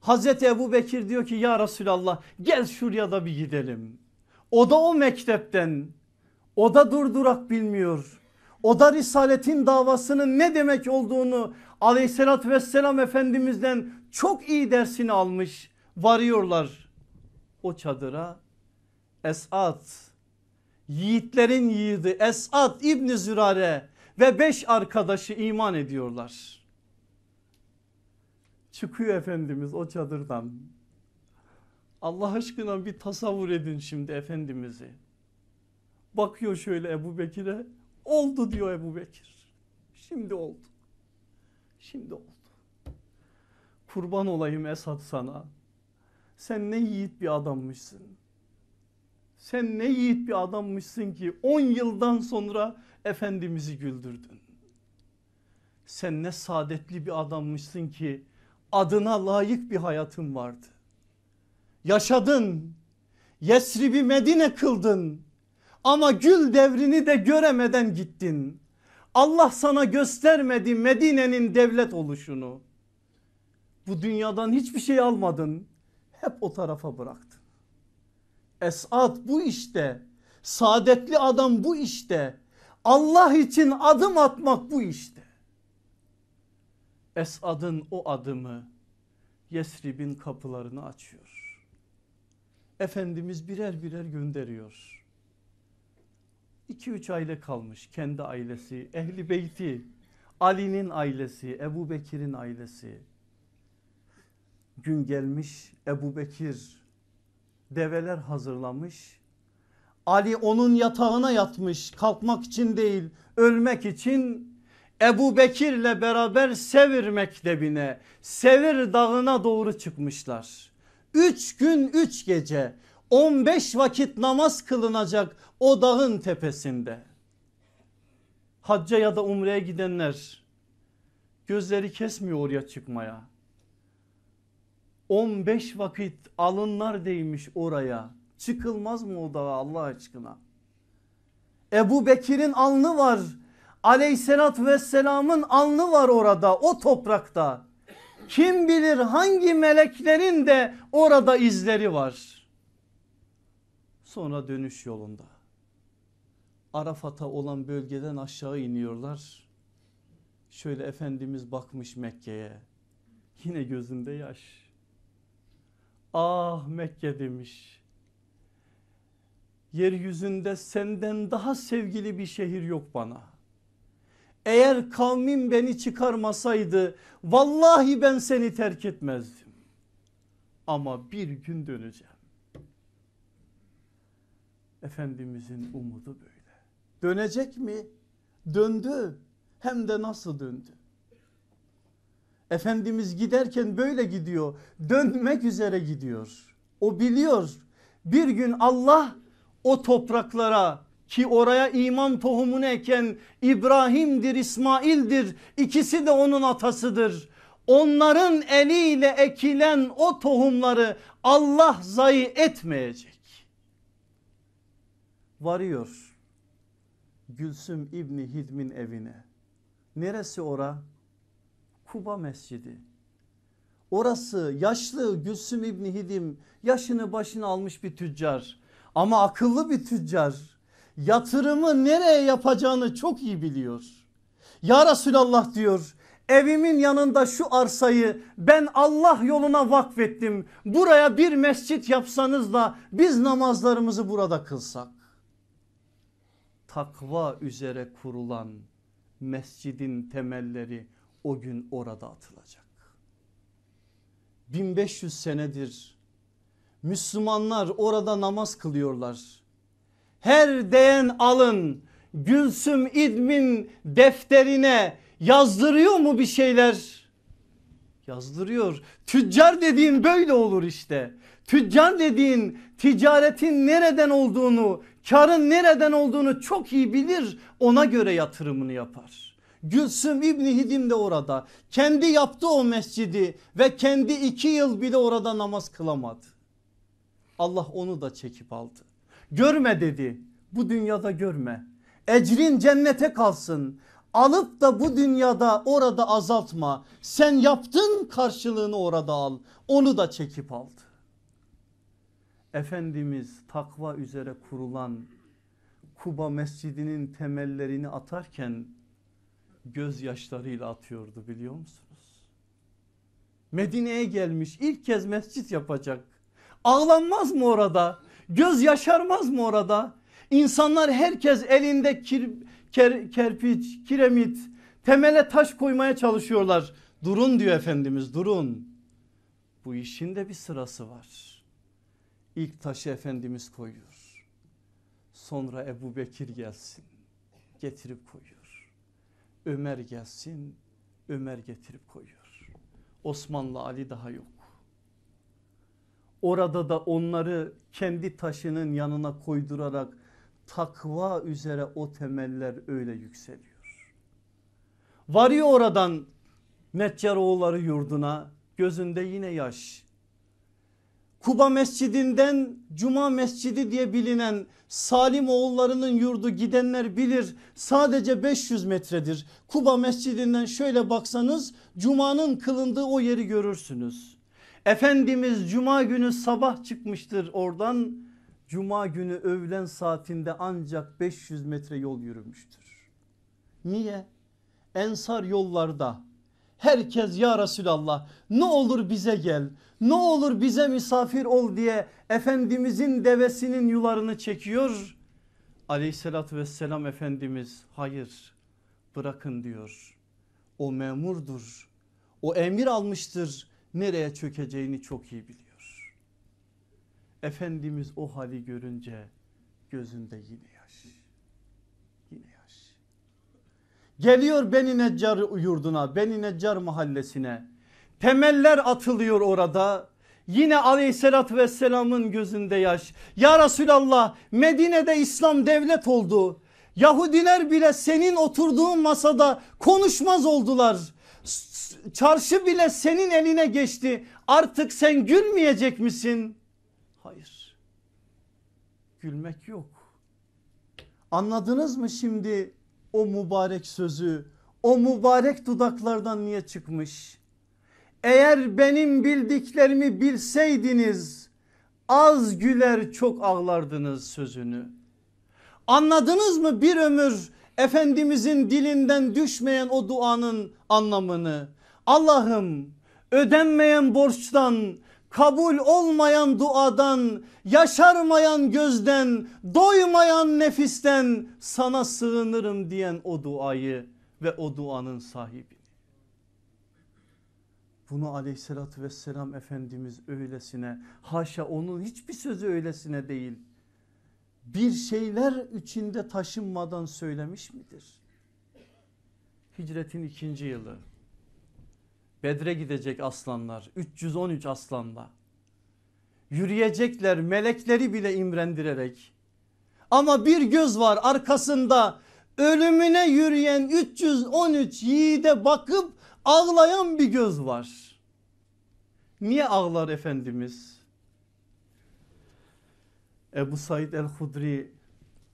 Hazreti Ebu Bekir diyor ki ya Resulallah gel şuraya da bir gidelim. O da o mektepten o da durdurak bilmiyor. O da risaletin davasının ne demek olduğunu aleyhissalatü vesselam efendimizden çok iyi dersini almış. Varıyorlar o çadıra Esat yiğitlerin yiğidi Esat İbni Zürare ve beş arkadaşı iman ediyorlar. Çıkıyor Efendimiz o çadırdan. Allah aşkına bir tasavvur edin şimdi Efendimiz'i. Bakıyor şöyle Ebu Bekir'e oldu diyor Ebu Bekir. Şimdi oldu. Şimdi oldu. Kurban olayım Esat sana. Sen ne yiğit bir adammışsın. Sen ne yiğit bir adammışsın ki 10 yıldan sonra Efendimiz'i güldürdün. Sen ne saadetli bir adammışsın ki adına layık bir hayatın vardı. Yaşadın. Yesrib'i Medine kıldın. Ama gül devrini de göremeden gittin. Allah sana göstermedi Medine'nin devlet oluşunu. Bu dünyadan hiçbir şey almadın. Hep o tarafa bıraktın. Esad bu işte. Saadetli adam bu işte. Allah için adım atmak bu işte. Esad'ın o adımı Yesrib'in kapılarını açıyor. Efendimiz birer birer gönderiyor. 2-3 aile kalmış kendi ailesi, ehli beyti, Ali'nin ailesi, Ebu Bekir'in ailesi. Gün gelmiş Ebu Bekir develer hazırlamış. Ali onun yatağına yatmış kalkmak için değil ölmek için Ebu Bekir'le beraber Sevir Mektebi'ne Sevir dağına doğru çıkmışlar. Üç gün üç gece 15 vakit namaz kılınacak o dağın tepesinde. Hacca ya da umreye gidenler gözleri kesmiyor oraya çıkmaya. 15 vakit alınlar değmiş oraya. Çıkılmaz mı o dağa Allah aşkına? Ebu Bekir'in alnı var. Aleyhissalatü vesselamın alnı var orada o toprakta. Kim bilir hangi meleklerin de orada izleri var. Sonra dönüş yolunda. Arafat'a olan bölgeden aşağı iniyorlar. Şöyle Efendimiz bakmış Mekke'ye. Yine gözünde yaş. Ah Mekke demiş. Yeryüzünde senden daha sevgili bir şehir yok bana. Eğer kavmim beni çıkarmasaydı vallahi ben seni terk etmezdim. Ama bir gün döneceğim. Efendimizin umudu böyle. Dönecek mi? Döndü. Hem de nasıl döndü? Efendimiz giderken böyle gidiyor. Dönmek üzere gidiyor. O biliyor. Bir gün Allah o topraklara ki oraya iman tohumunu eken İbrahim'dir İsmail'dir ikisi de onun atasıdır. Onların eliyle ekilen o tohumları Allah zayi etmeyecek. Varıyor Gülsüm İbni Hidm'in evine. Neresi ora? Kuba Mescidi. Orası yaşlı Gülsüm İbni Hidim yaşını başını almış bir tüccar ama akıllı bir tüccar. Yatırımı nereye yapacağını çok iyi biliyor. Ya Resulallah diyor evimin yanında şu arsayı ben Allah yoluna vakfettim. Buraya bir mescit yapsanız da biz namazlarımızı burada kılsak. Takva üzere kurulan mescidin temelleri o gün orada atılacak. 1500 senedir Müslümanlar orada namaz kılıyorlar. Her değen alın Gülsüm İdmin defterine yazdırıyor mu bir şeyler? Yazdırıyor. Tüccar dediğin böyle olur işte. Tüccar dediğin ticaretin nereden olduğunu, karın nereden olduğunu çok iyi bilir. Ona göre yatırımını yapar. Gülsüm İbni Hidim de orada. Kendi yaptı o mescidi ve kendi iki yıl bile orada namaz kılamadı. Allah onu da çekip aldı. Görme dedi bu dünyada görme. Ecrin cennete kalsın. Alıp da bu dünyada orada azaltma. Sen yaptın karşılığını orada al. Onu da çekip aldı. Efendimiz takva üzere kurulan Kuba mescidinin temellerini atarken gözyaşlarıyla atıyordu biliyor musunuz? Medine'ye gelmiş ilk kez mescit yapacak. Ağlanmaz mı orada? Göz yaşarmaz mı orada? İnsanlar herkes elinde kir, ker, kerpiç, kiremit, temele taş koymaya çalışıyorlar. Durun diyor Efendimiz durun. Bu işin de bir sırası var. İlk taşı Efendimiz koyuyor. Sonra Ebu Bekir gelsin getirip koyuyor. Ömer gelsin Ömer getirip koyuyor. Osmanlı Ali daha yok. Orada da onları kendi taşının yanına koydurarak takva üzere o temeller öyle yükseliyor. Varıyor oradan Neccaroğulları yurduna gözünde yine yaş. Kuba mescidinden Cuma mescidi diye bilinen Salim oğullarının yurdu gidenler bilir sadece 500 metredir. Kuba mescidinden şöyle baksanız Cuma'nın kılındığı o yeri görürsünüz. Efendimiz cuma günü sabah çıkmıştır oradan. Cuma günü öğlen saatinde ancak 500 metre yol yürümüştür. Niye? Ensar yollarda herkes ya Resulallah ne olur bize gel ne olur bize misafir ol diye Efendimizin devesinin yularını çekiyor. Aleyhissalatü vesselam Efendimiz hayır bırakın diyor. O memurdur o emir almıştır nereye çökeceğini çok iyi biliyor. Efendimiz o hali görünce gözünde yine yaş. Yine yaş. Geliyor Beni Neccar yurduna, Beni Neccar mahallesine. Temeller atılıyor orada. Yine aleyhissalatü vesselamın gözünde yaş. Ya Resulallah Medine'de İslam devlet oldu. Yahudiler bile senin oturduğun masada konuşmaz oldular çarşı bile senin eline geçti. Artık sen gülmeyecek misin? Gülmek yok. Anladınız mı şimdi o mübarek sözü? O mübarek dudaklardan niye çıkmış? Eğer benim bildiklerimi bilseydiniz az güler çok ağlardınız sözünü. Anladınız mı bir ömür Efendimizin dilinden düşmeyen o duanın anlamını? Allah'ım ödenmeyen borçtan, kabul olmayan duadan, yaşarmayan gözden, doymayan nefisten sana sığınırım diyen o duayı ve o duanın sahibi. Bunu aleyhissalatü vesselam Efendimiz öylesine haşa onun hiçbir sözü öylesine değil. Bir şeyler içinde taşınmadan söylemiş midir? Hicretin ikinci yılı. Bedre gidecek aslanlar 313 aslanla. Yürüyecekler melekleri bile imrendirerek. Ama bir göz var arkasında ölümüne yürüyen 313 yiğide bakıp ağlayan bir göz var. Niye ağlar Efendimiz? Ebu Said el-Hudri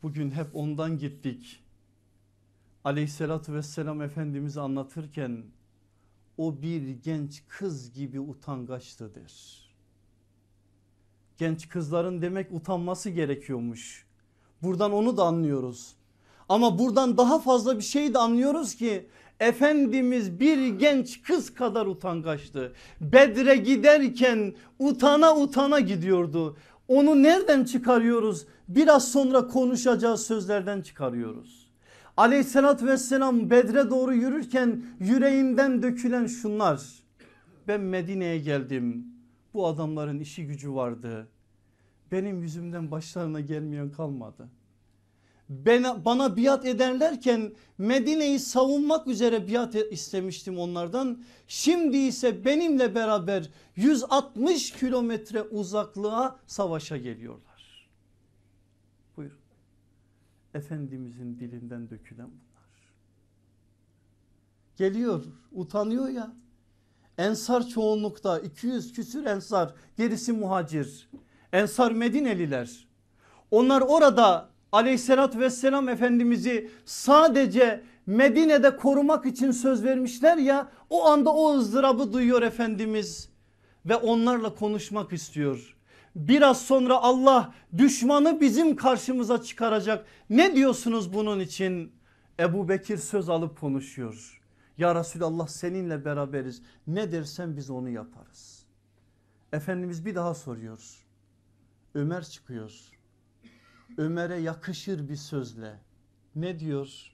bugün hep ondan gittik. Aleyhissalatü vesselam Efendimiz'i anlatırken o bir genç kız gibi utangaçtıdır. Genç kızların demek utanması gerekiyormuş. Buradan onu da anlıyoruz. Ama buradan daha fazla bir şey de anlıyoruz ki Efendimiz bir genç kız kadar utangaçtı. Bedre giderken utana utana gidiyordu. Onu nereden çıkarıyoruz? Biraz sonra konuşacağı sözlerden çıkarıyoruz. Aleyhissalatü vesselam Bedre doğru yürürken yüreğinden dökülen şunlar. Ben Medine'ye geldim. Bu adamların işi gücü vardı. Benim yüzümden başlarına gelmeyen kalmadı. Ben, bana biat ederlerken Medine'yi savunmak üzere biat e, istemiştim onlardan. Şimdi ise benimle beraber 160 kilometre uzaklığa savaşa geliyorlar. Efendimizin dilinden dökülen bunlar. Geliyor utanıyor ya. Ensar çoğunlukta 200 küsür ensar gerisi muhacir. Ensar Medineliler. Onlar orada aleyhissalatü vesselam efendimizi sadece Medine'de korumak için söz vermişler ya o anda o ızdırabı duyuyor Efendimiz ve onlarla konuşmak istiyor. Biraz sonra Allah düşmanı bizim karşımıza çıkaracak. Ne diyorsunuz bunun için? Ebu Bekir söz alıp konuşuyor. Ya Resulallah seninle beraberiz. Ne dersen biz onu yaparız. Efendimiz bir daha soruyor. Ömer çıkıyor. Ömer'e yakışır bir sözle. Ne diyor?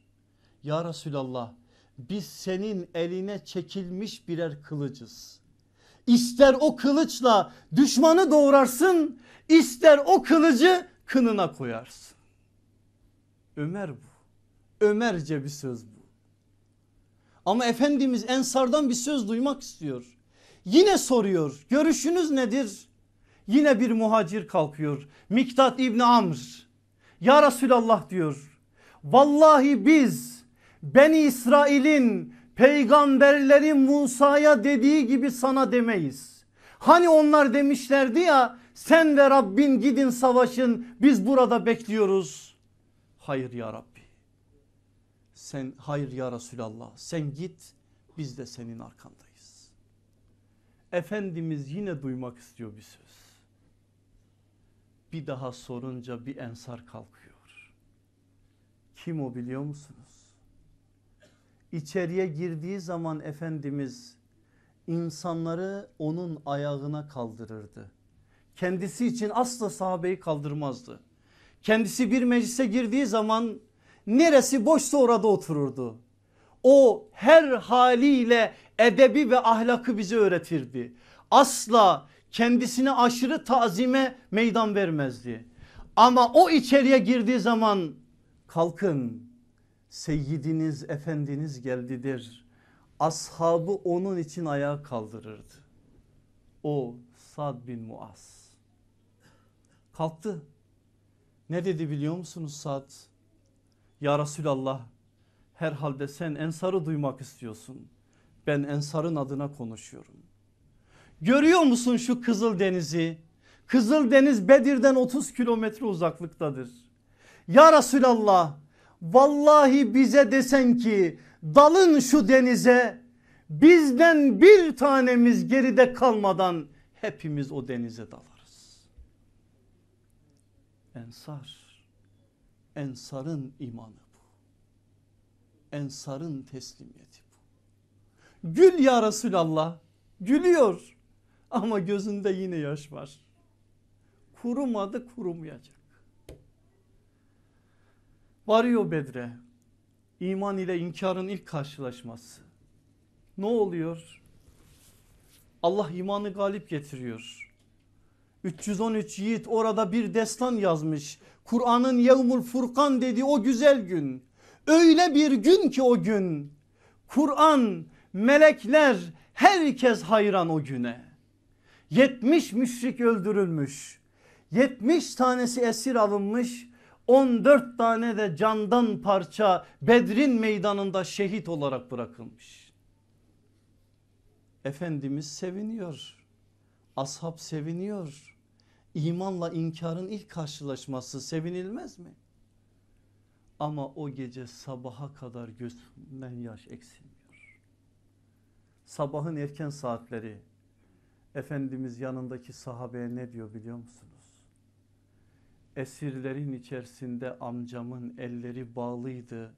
Ya Resulallah biz senin eline çekilmiş birer kılıcız. İster o kılıçla düşmanı doğrarsın ister o kılıcı kınına koyarsın. Ömer bu. Ömerce bir söz bu. Ama Efendimiz Ensar'dan bir söz duymak istiyor. Yine soruyor görüşünüz nedir? Yine bir muhacir kalkıyor. Miktat İbni Amr. Ya Resulallah diyor. Vallahi biz Beni İsrail'in peygamberleri Musa'ya dediği gibi sana demeyiz. Hani onlar demişlerdi ya sen ve Rabbin gidin savaşın biz burada bekliyoruz. Hayır ya Rabbi. Sen hayır ya Resulallah sen git biz de senin arkandayız. Efendimiz yine duymak istiyor bir söz. Bir daha sorunca bir ensar kalkıyor. Kim o biliyor musunuz? İçeriye girdiği zaman Efendimiz insanları onun ayağına kaldırırdı. Kendisi için asla sahabeyi kaldırmazdı. Kendisi bir meclise girdiği zaman neresi boşsa orada otururdu. O her haliyle edebi ve ahlakı bize öğretirdi. Asla kendisine aşırı tazime meydan vermezdi. Ama o içeriye girdiği zaman kalkın seyyidiniz efendiniz geldidir. Ashabı onun için ayağa kaldırırdı. O Sad bin Muaz. Kalktı. Ne dedi biliyor musunuz Sad? Ya Resulallah herhalde sen Ensar'ı duymak istiyorsun. Ben Ensar'ın adına konuşuyorum. Görüyor musun şu Kızıl Denizi? Kızıl Deniz Bedir'den 30 kilometre uzaklıktadır. Ya Resulallah vallahi bize desen ki dalın şu denize bizden bir tanemiz geride kalmadan hepimiz o denize dalarız. Ensar, ensarın imanı bu. Ensarın teslimiyeti bu. Gül ya Resulallah gülüyor ama gözünde yine yaş var. Kurumadı kurumayacak. Varıyor Bedre. İman ile inkarın ilk karşılaşması. Ne oluyor? Allah imanı galip getiriyor. 313 yiğit orada bir destan yazmış. Kur'an'ın Yevmul Furkan dediği o güzel gün. Öyle bir gün ki o gün. Kur'an, melekler, herkes hayran o güne. 70 müşrik öldürülmüş. 70 tanesi esir alınmış. 14 tane de candan parça Bedrin meydanında şehit olarak bırakılmış. Efendimiz seviniyor. Ashab seviniyor. İmanla inkarın ilk karşılaşması sevinilmez mi? Ama o gece sabaha kadar gözünden yaş eksilmiyor. Sabahın erken saatleri Efendimiz yanındaki sahabeye ne diyor biliyor musunuz? Esirlerin içerisinde amcamın elleri bağlıydı.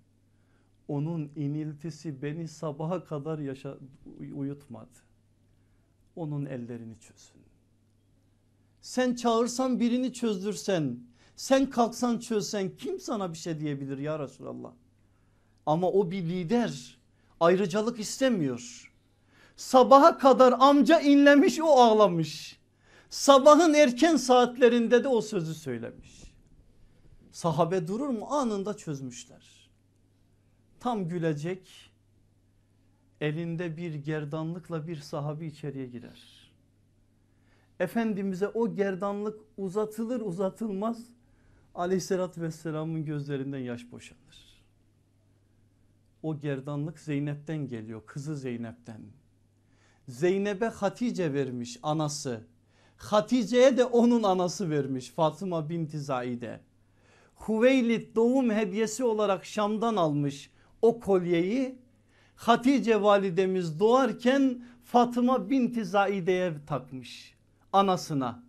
Onun iniltisi beni sabaha kadar yaşa, uyutmadı. Onun ellerini çözün. Sen çağırsan birini çözdürsen, sen kalksan çözsen kim sana bir şey diyebilir ya Resulallah? Ama o bir lider ayrıcalık istemiyor. Sabaha kadar amca inlemiş o ağlamış. Sabahın erken saatlerinde de o sözü söylemiş. Sahabe durur mu anında çözmüşler. Tam gülecek elinde bir gerdanlıkla bir sahabi içeriye girer. Efendimiz'e o gerdanlık uzatılır uzatılmaz aleyhissalatü vesselamın gözlerinden yaş boşalır. O gerdanlık Zeynep'ten geliyor kızı Zeynep'ten. Zeynep'e Hatice vermiş anası. Hatice'ye de onun anası vermiş Fatıma binti Zaide. Hüveylid doğum hediyesi olarak Şam'dan almış o kolyeyi Hatice validemiz doğarken Fatıma binti Zaide'ye takmış anasına.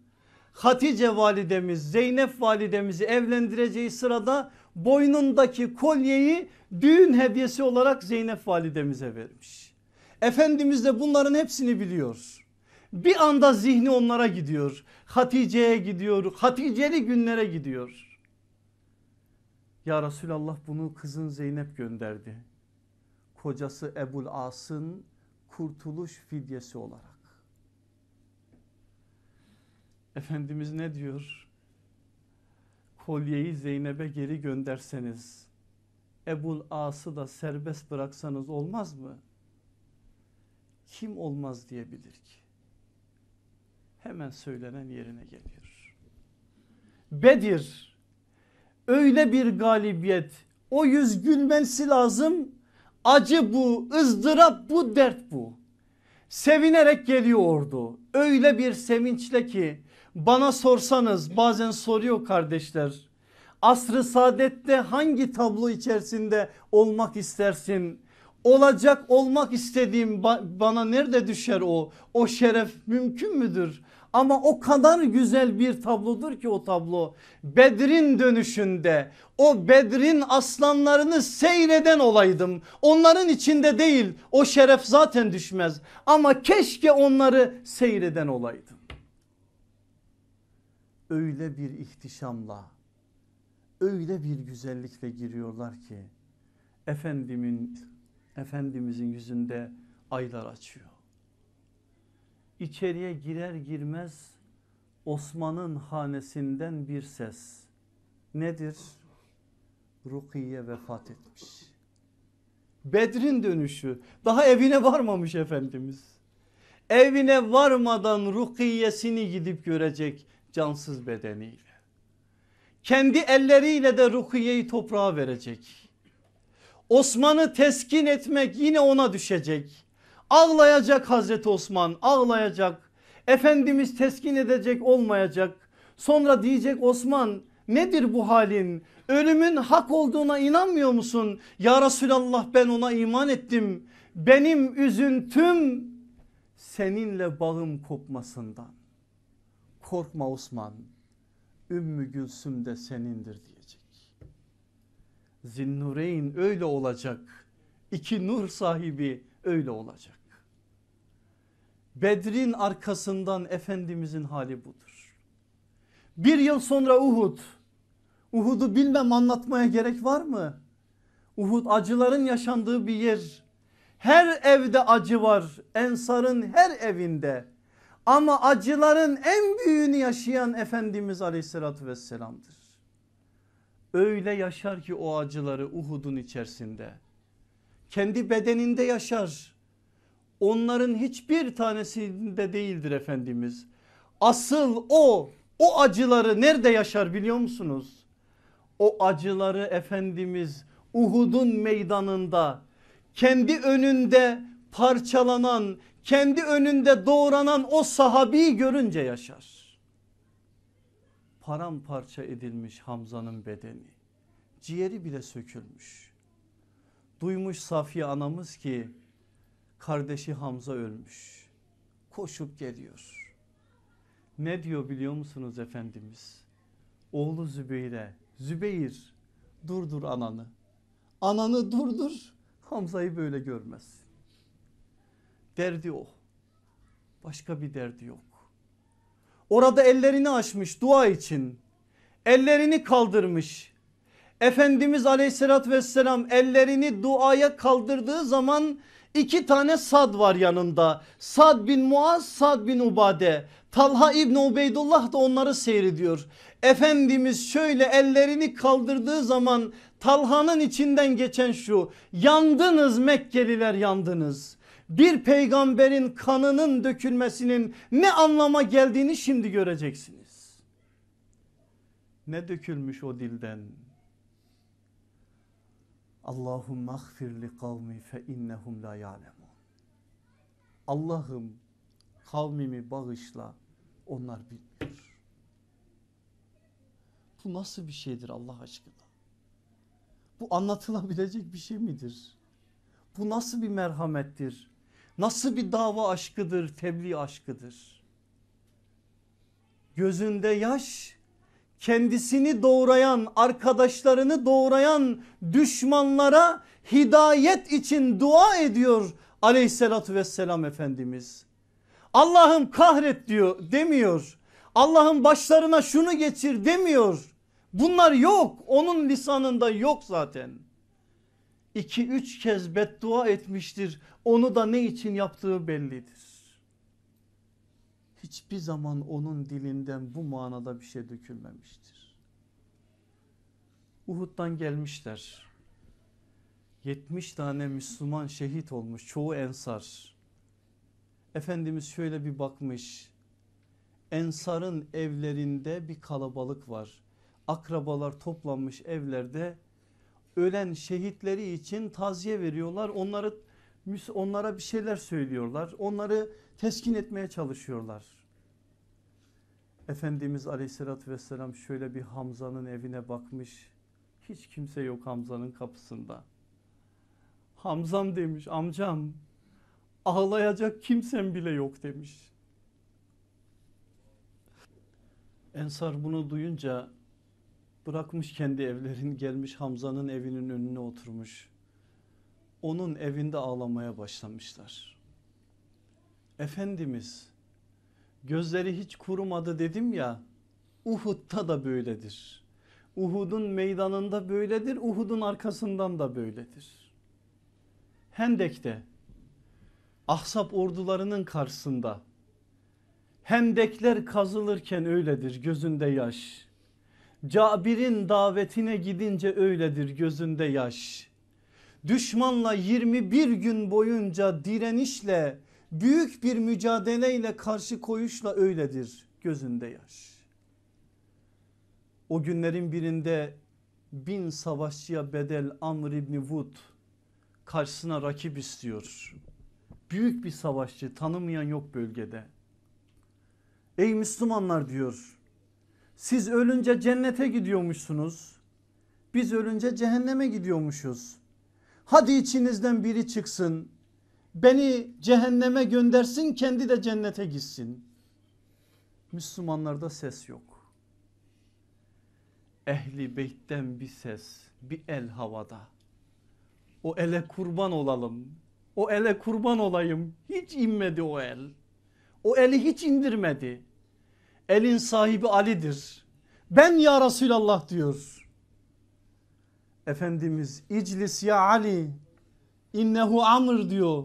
Hatice validemiz Zeynep validemizi evlendireceği sırada boynundaki kolyeyi düğün hediyesi olarak Zeynep validemize vermiş. Efendimiz de bunların hepsini biliyor. Bir anda zihni onlara gidiyor. Hatice'ye gidiyor. Hatice'li günlere gidiyor. Ya Resulallah bunu kızın Zeynep gönderdi. Kocası Ebul As'ın kurtuluş fidyesi olarak. Efendimiz ne diyor? Kolyeyi Zeynep'e geri gönderseniz Ebul As'ı da serbest bıraksanız olmaz mı? Kim olmaz diyebilir ki? Hemen söylenen yerine geliyor. Bedir öyle bir galibiyet o yüz gülmesi lazım acı bu ızdırap bu dert bu sevinerek geliyordu öyle bir sevinçle ki bana sorsanız bazen soruyor kardeşler. Asrı saadette hangi tablo içerisinde olmak istersin? Olacak olmak istediğim bana nerede düşer o? O şeref mümkün müdür? Ama o kadar güzel bir tablodur ki o tablo. Bedrin dönüşünde o Bedrin aslanlarını seyreden olaydım. Onların içinde değil o şeref zaten düşmez. Ama keşke onları seyreden olaydım öyle bir ihtişamla öyle bir güzellikle giriyorlar ki Efendimin Efendimizin yüzünde aylar açıyor. İçeriye girer girmez Osman'ın hanesinden bir ses. Nedir? Rukiye vefat etmiş. Bedrin dönüşü daha evine varmamış Efendimiz. Evine varmadan Rukiye'sini gidip görecek cansız bedeniyle. Kendi elleriyle de Rukiye'yi toprağa verecek. Osman'ı teskin etmek yine ona düşecek. Ağlayacak Hazreti Osman ağlayacak. Efendimiz teskin edecek olmayacak. Sonra diyecek Osman nedir bu halin? Ölümün hak olduğuna inanmıyor musun? Ya Resulallah ben ona iman ettim. Benim üzüntüm seninle bağım kopmasından. Korkma Osman. Ümmü Gülsüm de senindir diyecek. Zinnureyn öyle olacak. İki nur sahibi öyle olacak. Bedrin arkasından Efendimizin hali budur. Bir yıl sonra Uhud. Uhud'u bilmem anlatmaya gerek var mı? Uhud acıların yaşandığı bir yer. Her evde acı var. Ensarın her evinde. Ama acıların en büyüğünü yaşayan Efendimiz aleyhissalatü vesselam'dır. Öyle yaşar ki o acıları Uhud'un içerisinde. Kendi bedeninde yaşar. Onların hiçbir tanesinde değildir Efendimiz. Asıl o o acıları nerede yaşar biliyor musunuz? O acıları Efendimiz Uhud'un meydanında kendi önünde parçalanan kendi önünde doğranan o sahabiyi görünce yaşar. Paramparça edilmiş Hamza'nın bedeni. Ciğeri bile sökülmüş. Duymuş Safiye anamız ki kardeşi Hamza ölmüş. Koşup geliyor. Ne diyor biliyor musunuz Efendimiz? Oğlu Zübeyir'e Zübeyir durdur ananı. Ananı durdur Hamza'yı böyle görmez. Derdi o. Başka bir derdi yok. Orada ellerini açmış dua için. Ellerini kaldırmış. Efendimiz aleyhissalatü vesselam ellerini duaya kaldırdığı zaman iki tane Sad var yanında. Sad bin Muaz, Sad bin Ubade. Talha İbni Ubeydullah da onları seyrediyor. Efendimiz şöyle ellerini kaldırdığı zaman Talha'nın içinden geçen şu. Yandınız Mekkeliler yandınız bir peygamberin kanının dökülmesinin ne anlama geldiğini şimdi göreceksiniz. Ne dökülmüş o dilden? Allahümme ahfir li kavmi fe innehum la ya'lemun. Allah'ım kavmimi bağışla onlar bilmiyor. Bu nasıl bir şeydir Allah aşkına? Bu anlatılabilecek bir şey midir? Bu nasıl bir merhamettir? Nasıl bir dava aşkıdır, tebliğ aşkıdır? Gözünde yaş, kendisini doğrayan, arkadaşlarını doğrayan düşmanlara hidayet için dua ediyor aleyhissalatü vesselam Efendimiz. Allah'ım kahret diyor demiyor. Allah'ım başlarına şunu geçir demiyor. Bunlar yok onun lisanında yok zaten. 2-3 kez beddua etmiştir. Onu da ne için yaptığı bellidir. Hiçbir zaman onun dilinden bu manada bir şey dökülmemiştir. Uhud'dan gelmişler. 70 tane Müslüman şehit olmuş çoğu ensar. Efendimiz şöyle bir bakmış. Ensarın evlerinde bir kalabalık var. Akrabalar toplanmış evlerde ölen şehitleri için taziye veriyorlar. Onları onlara bir şeyler söylüyorlar. Onları teskin etmeye çalışıyorlar. Efendimiz aleyhissalatü vesselam şöyle bir Hamza'nın evine bakmış. Hiç kimse yok Hamza'nın kapısında. Hamzam demiş amcam ağlayacak kimsem bile yok demiş. Ensar bunu duyunca Bırakmış kendi evlerini gelmiş Hamza'nın evinin önüne oturmuş. Onun evinde ağlamaya başlamışlar. Efendimiz gözleri hiç kurumadı dedim ya Uhud'da da böyledir. Uhud'un meydanında böyledir Uhud'un arkasından da böyledir. Hendek'te Ahsap ordularının karşısında Hendekler kazılırken öyledir gözünde yaş. Cabir'in davetine gidince öyledir gözünde yaş. Düşmanla 21 gün boyunca direnişle büyük bir mücadeleyle karşı koyuşla öyledir gözünde yaş. O günlerin birinde bin savaşçıya bedel Amr İbni Vud karşısına rakip istiyor. Büyük bir savaşçı tanımayan yok bölgede. Ey Müslümanlar diyor. Siz ölünce cennete gidiyormuşsunuz. Biz ölünce cehenneme gidiyormuşuz. Hadi içinizden biri çıksın. Beni cehenneme göndersin kendi de cennete gitsin. Müslümanlarda ses yok. Ehli beytten bir ses, bir el havada. O ele kurban olalım. O ele kurban olayım. Hiç inmedi o el. O eli hiç indirmedi. Elin sahibi Ali'dir. Ben ya Resulallah diyor. Efendimiz iclis ya Ali innehu amr diyor.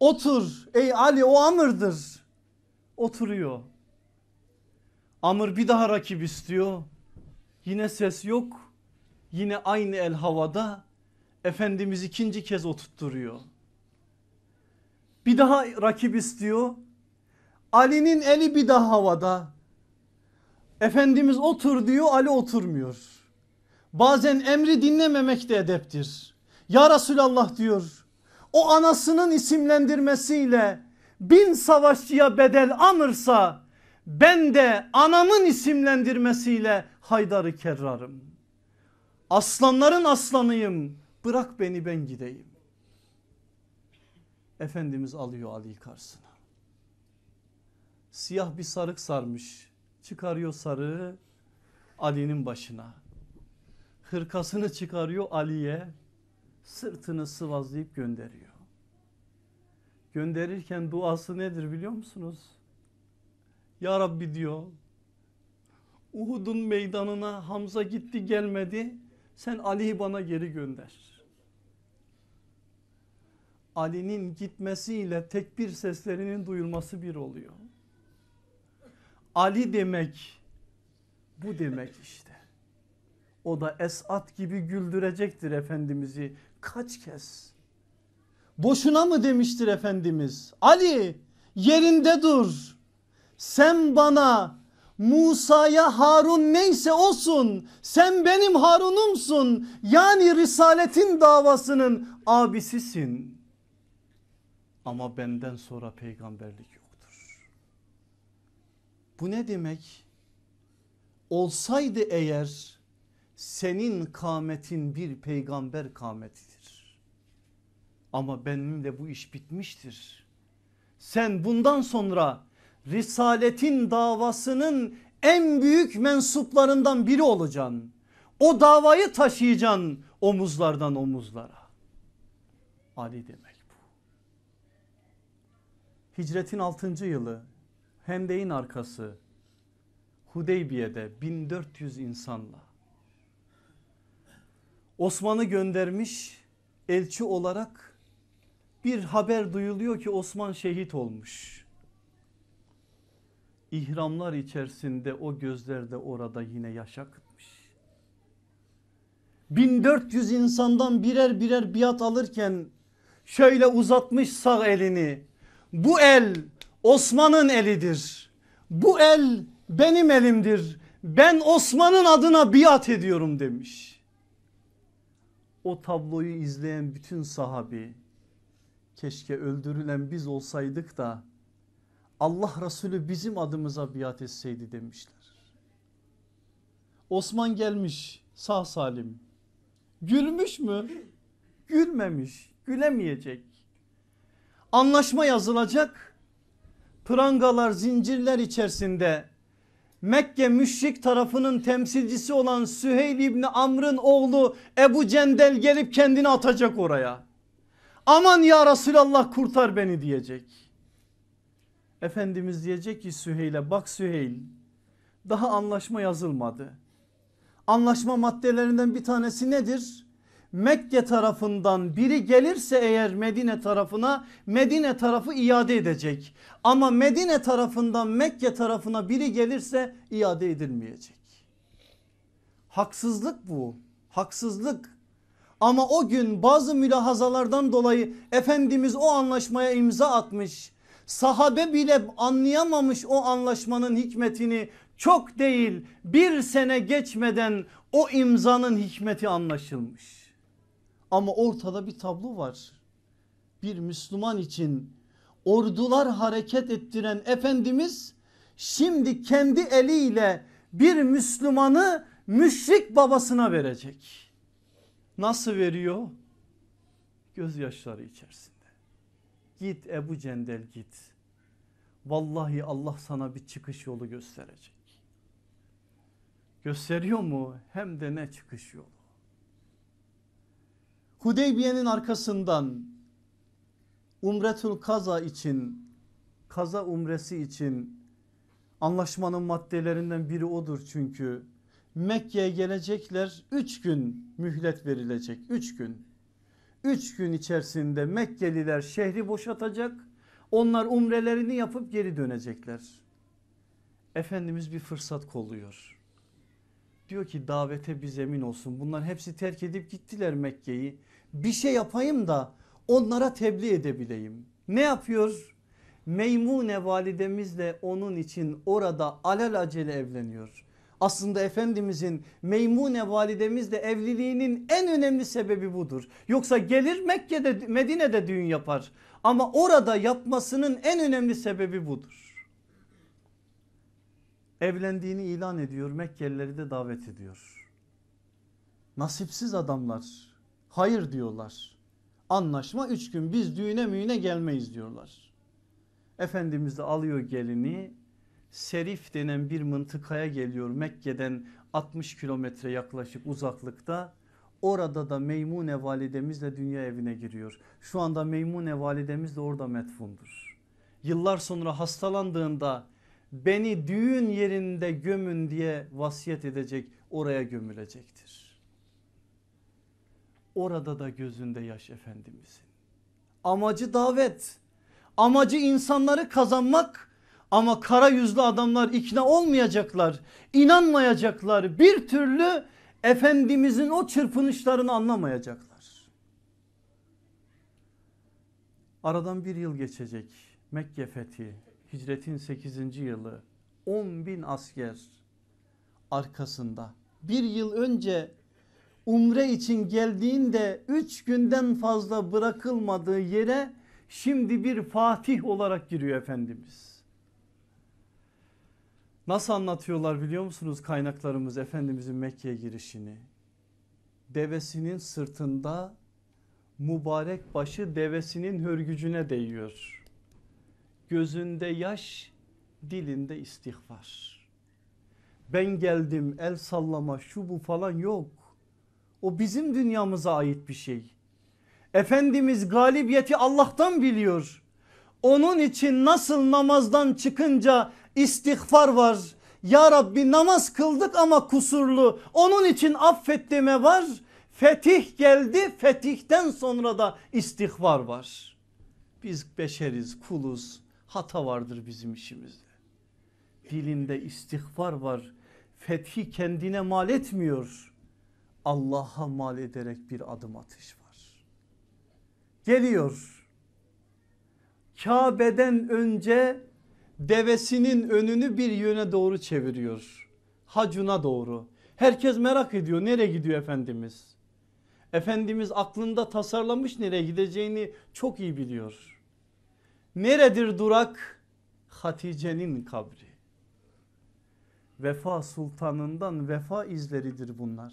Otur ey Ali o amırdır. Oturuyor. Amr bir daha rakip istiyor. Yine ses yok. Yine aynı el havada. Efendimiz ikinci kez oturtturuyor. Bir daha rakip istiyor. Ali'nin eli bir daha havada. Efendimiz otur diyor Ali oturmuyor. Bazen emri dinlememek de edeptir. Ya Resulallah diyor o anasının isimlendirmesiyle bin savaşçıya bedel amırsa ben de anamın isimlendirmesiyle Haydar'ı kerrarım. Aslanların aslanıyım bırak beni ben gideyim. Efendimiz alıyor Ali'yi karşısına. Siyah bir sarık sarmış çıkarıyor sarığı Ali'nin başına. Hırkasını çıkarıyor Ali'ye sırtını sıvazlayıp gönderiyor. Gönderirken duası nedir biliyor musunuz? Ya Rabbi diyor Uhud'un meydanına Hamza gitti gelmedi sen Ali'yi bana geri gönder. Ali'nin gitmesiyle tekbir seslerinin duyulması bir oluyor. Ali demek bu demek işte. O da Esat gibi güldürecektir Efendimiz'i kaç kez. Boşuna mı demiştir Efendimiz? Ali yerinde dur. Sen bana Musa'ya Harun neyse olsun sen benim Harun'umsun yani Risaletin davasının abisisin. Ama benden sonra peygamberlik yoktur. Bu ne demek? Olsaydı eğer senin kametin bir peygamber kametidir. Ama benimle bu iş bitmiştir. Sen bundan sonra Risaletin davasının en büyük mensuplarından biri olacaksın. O davayı taşıyacaksın omuzlardan omuzlara. Ali demek bu. Hicretin 6. yılı Hendeyin arkası Hudeybiye'de 1400 insanla Osman'ı göndermiş elçi olarak bir haber duyuluyor ki Osman şehit olmuş. İhramlar içerisinde o gözlerde orada yine yaş akıtmış. 1400 insandan birer birer biat alırken şöyle uzatmış sağ elini. Bu el Osman'ın elidir. Bu el benim elimdir. Ben Osman'ın adına biat ediyorum demiş. O tabloyu izleyen bütün sahabi keşke öldürülen biz olsaydık da Allah Resulü bizim adımıza biat etseydi demişler. Osman gelmiş sağ salim. Gülmüş mü? Gülmemiş, gülemeyecek. Anlaşma yazılacak. Prangalar, zincirler içerisinde Mekke müşrik tarafının temsilcisi olan Süheyl İbni Amr'ın oğlu Ebu Cendel gelip kendini atacak oraya. Aman ya Resulallah kurtar beni diyecek. Efendimiz diyecek ki Süheyl'e bak Süheyl daha anlaşma yazılmadı. Anlaşma maddelerinden bir tanesi nedir? Mekke tarafından biri gelirse eğer Medine tarafına Medine tarafı iade edecek. Ama Medine tarafından Mekke tarafına biri gelirse iade edilmeyecek. Haksızlık bu. Haksızlık. Ama o gün bazı mülahazalardan dolayı Efendimiz o anlaşmaya imza atmış. Sahabe bile anlayamamış o anlaşmanın hikmetini çok değil bir sene geçmeden o imzanın hikmeti anlaşılmış. Ama ortada bir tablo var. Bir Müslüman için ordular hareket ettiren Efendimiz şimdi kendi eliyle bir Müslümanı müşrik babasına verecek. Nasıl veriyor? Gözyaşları içerisinde. Git Ebu Cendel git. Vallahi Allah sana bir çıkış yolu gösterecek. Gösteriyor mu? Hem de ne çıkış yolu. Hudeybiye'nin arkasından Umretul Kaza için kaza umresi için anlaşmanın maddelerinden biri odur çünkü Mekke'ye gelecekler 3 gün mühlet verilecek 3 gün. 3 gün içerisinde Mekkeliler şehri boşatacak onlar umrelerini yapıp geri dönecekler. Efendimiz bir fırsat kolluyor. Diyor ki davete biz emin olsun bunlar hepsi terk edip gittiler Mekke'yi. Bir şey yapayım da onlara tebliğ edebileyim. Ne yapıyor? Meymune validemizle onun için orada alelacele evleniyor. Aslında Efendimizin Meymune validemizle evliliğinin en önemli sebebi budur. Yoksa gelir Mekke'de Medine'de düğün yapar. Ama orada yapmasının en önemli sebebi budur. Evlendiğini ilan ediyor Mekkelileri de davet ediyor. Nasipsiz adamlar hayır diyorlar. Anlaşma üç gün biz düğüne müğüne gelmeyiz diyorlar. Efendimiz de alıyor gelini Serif denen bir mıntıkaya geliyor Mekke'den 60 kilometre yaklaşık uzaklıkta. Orada da Meymune validemizle dünya evine giriyor. Şu anda Meymune validemiz de orada metfundur. Yıllar sonra hastalandığında beni düğün yerinde gömün diye vasiyet edecek oraya gömülecektir. Orada da gözünde yaş Efendimizin. Amacı davet amacı insanları kazanmak ama kara yüzlü adamlar ikna olmayacaklar inanmayacaklar bir türlü Efendimizin o çırpınışlarını anlamayacaklar. Aradan bir yıl geçecek Mekke fethi hicretin 8. yılı 10 bin asker arkasında bir yıl önce umre için geldiğinde 3 günden fazla bırakılmadığı yere şimdi bir fatih olarak giriyor Efendimiz. Nasıl anlatıyorlar biliyor musunuz kaynaklarımız Efendimizin Mekke'ye girişini? Devesinin sırtında mübarek başı devesinin hörgücüne değiyor. Gözünde yaş dilinde istihbar. Ben geldim el sallama şu bu falan yok. O bizim dünyamıza ait bir şey. Efendimiz galibiyeti Allah'tan biliyor. Onun için nasıl namazdan çıkınca istihbar var. Ya Rabbi namaz kıldık ama kusurlu. Onun için affet deme var. Fetih geldi. Fetihten sonra da istihbar var. Biz beşeriz, kuluz. Hata vardır bizim işimizde. Dilinde istihbar var. Fethi kendine mal etmiyor. Allah'a mal ederek bir adım atış var. Geliyor. Kabe'den önce devesinin önünü bir yöne doğru çeviriyor. Hacuna doğru. Herkes merak ediyor nereye gidiyor Efendimiz? Efendimiz aklında tasarlamış nereye gideceğini çok iyi biliyor. Neredir durak? Hatice'nin kabri. Vefa sultanından vefa izleridir bunlar.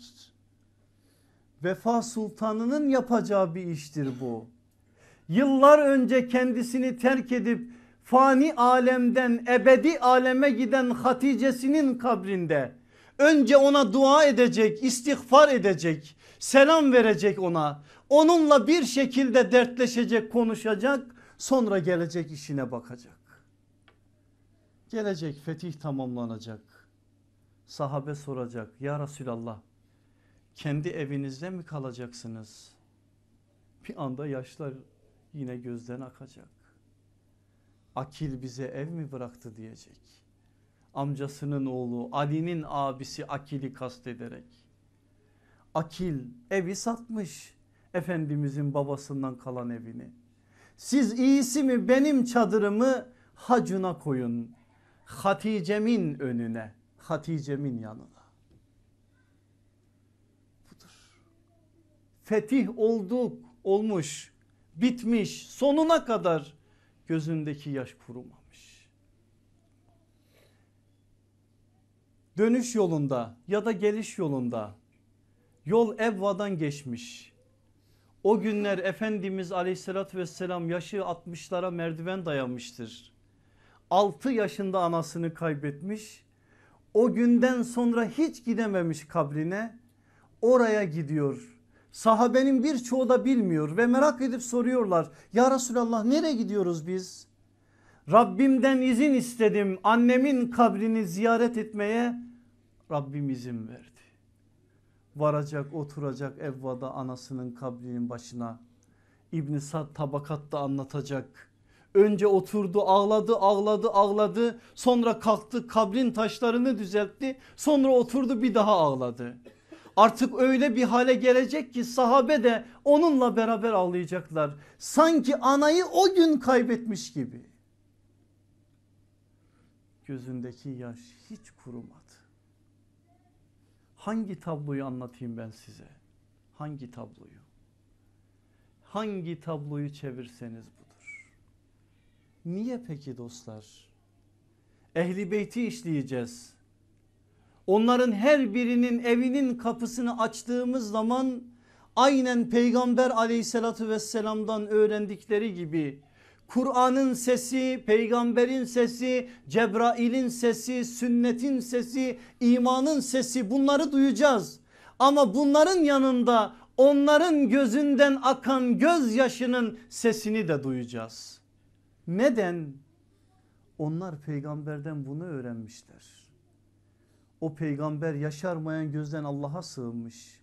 Vefa sultanının yapacağı bir iştir bu. Yıllar önce kendisini terk edip fani alemden ebedi aleme giden Hatice'sinin kabrinde önce ona dua edecek, istiğfar edecek, selam verecek ona. Onunla bir şekilde dertleşecek, konuşacak, sonra gelecek işine bakacak. Gelecek fetih tamamlanacak. Sahabe soracak ya Resulallah kendi evinizde mi kalacaksınız? Bir anda yaşlar yine gözden akacak. Akil bize ev mi bıraktı diyecek. Amcasının oğlu Ali'nin abisi Akil'i kastederek. Akil evi satmış Efendimizin babasından kalan evini. Siz iyisi mi benim çadırımı hacuna koyun. Hatice'min önüne, Hatice'min yanına. Fetih olduk, olmuş, bitmiş, sonuna kadar gözündeki yaş kurumamış. dönüş yolunda ya da geliş yolunda yol Evva'dan geçmiş. O günler Efendimiz aleyhissalatü vesselam yaşı 60'lara merdiven dayanmıştır. 6 yaşında anasını kaybetmiş. O günden sonra hiç gidememiş kabrine. Oraya gidiyor. Sahabenin birçoğu da bilmiyor ve merak edip soruyorlar. Ya Resulallah nereye gidiyoruz biz? Rabbimden izin istedim annemin kabrini ziyaret etmeye. Rabbim izin verdi. Varacak oturacak Evva'da anasının kabrinin başına. İbn Sad tabakatta anlatacak. Önce oturdu ağladı ağladı ağladı sonra kalktı kabrin taşlarını düzeltti sonra oturdu bir daha ağladı. Artık öyle bir hale gelecek ki sahabe de onunla beraber ağlayacaklar. Sanki anayı o gün kaybetmiş gibi. Gözündeki yaş hiç kurumadı. Hangi tabloyu anlatayım ben size? Hangi tabloyu? Hangi tabloyu çevirseniz budur. Niye peki dostlar? Ehli beyti işleyeceğiz. Onların her birinin evinin kapısını açtığımız zaman aynen peygamber aleyhissalatü vesselamdan öğrendikleri gibi Kur'an'ın sesi, peygamberin sesi, Cebrail'in sesi, sünnetin sesi, imanın sesi bunları duyacağız. Ama bunların yanında onların gözünden akan gözyaşının sesini de duyacağız. Neden? Onlar peygamberden bunu öğrenmişler. O peygamber yaşarmayan gözden Allah'a sığınmış.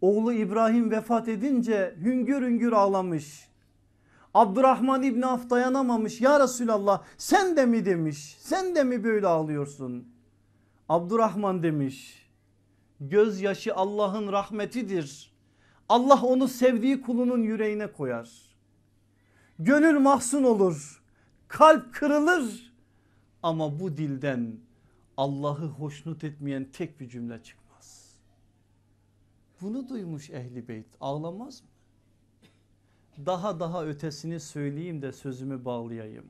Oğlu İbrahim vefat edince hüngür hüngür ağlamış. Abdurrahman İbni Af dayanamamış ya Resulallah sen de mi demiş sen de mi böyle ağlıyorsun? Abdurrahman demiş gözyaşı Allah'ın rahmetidir. Allah onu sevdiği kulunun yüreğine koyar. Gönül mahzun olur kalp kırılır ama bu dilden Allah'ı hoşnut etmeyen tek bir cümle çıkmaz. Bunu duymuş ehli beyt ağlamaz mı? Daha daha ötesini söyleyeyim de sözümü bağlayayım.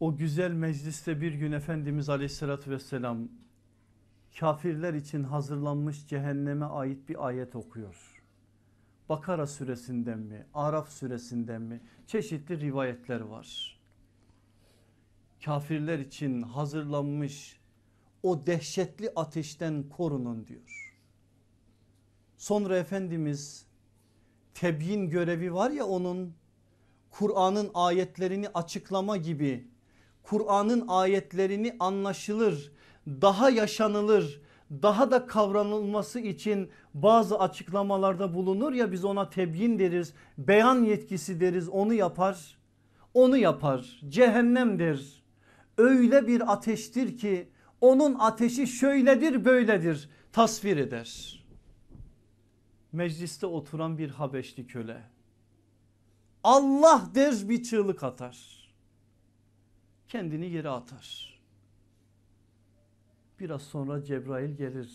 O güzel mecliste bir gün Efendimiz aleyhissalatü vesselam kafirler için hazırlanmış cehenneme ait bir ayet okuyor. Bakara suresinden mi Araf suresinden mi çeşitli rivayetler var. Kafirler için hazırlanmış o dehşetli ateşten korunun diyor. Sonra Efendimiz tebyin görevi var ya onun Kur'an'ın ayetlerini açıklama gibi Kur'an'ın ayetlerini anlaşılır daha yaşanılır daha da kavranılması için bazı açıklamalarda bulunur ya biz ona tebyin deriz beyan yetkisi deriz onu yapar onu yapar cehennemdir öyle bir ateştir ki onun ateşi şöyledir böyledir tasvir eder mecliste oturan bir Habeşli köle. Allah der bir çığlık atar. Kendini yere atar. Biraz sonra Cebrail gelir.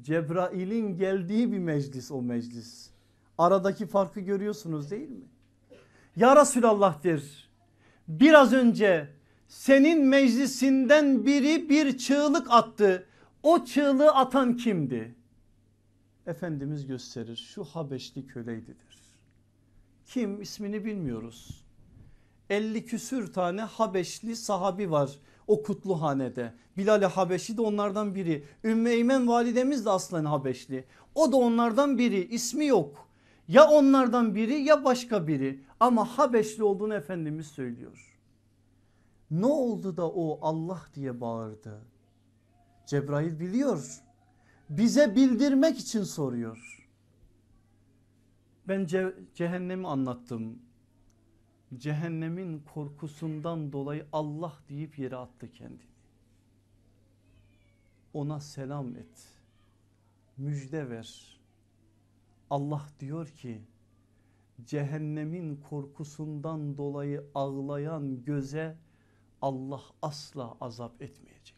Cebrail'in geldiği bir meclis o meclis. Aradaki farkı görüyorsunuz değil mi? Ya Resulallah der. Biraz önce senin meclisinden biri bir çığlık attı. O çığlığı atan kimdi? Efendimiz gösterir şu Habeşli köleydidir. Kim ismini bilmiyoruz. 50 küsür tane Habeşli sahabi var o Kutluhane'de. Bilal-i Habeşi de onlardan biri. Ümmü Eymen validemiz de aslen Habeşli. O da onlardan biri ismi yok. Ya onlardan biri ya başka biri ama Habeşli olduğunu Efendimiz söylüyor. Ne oldu da o Allah diye bağırdı? Cebrail biliyor bize bildirmek için soruyor. Ben ce cehennemi anlattım. Cehennemin korkusundan dolayı Allah deyip yere attı kendini. Ona selam et. Müjde ver. Allah diyor ki cehennemin korkusundan dolayı ağlayan göze Allah asla azap etmeyecek.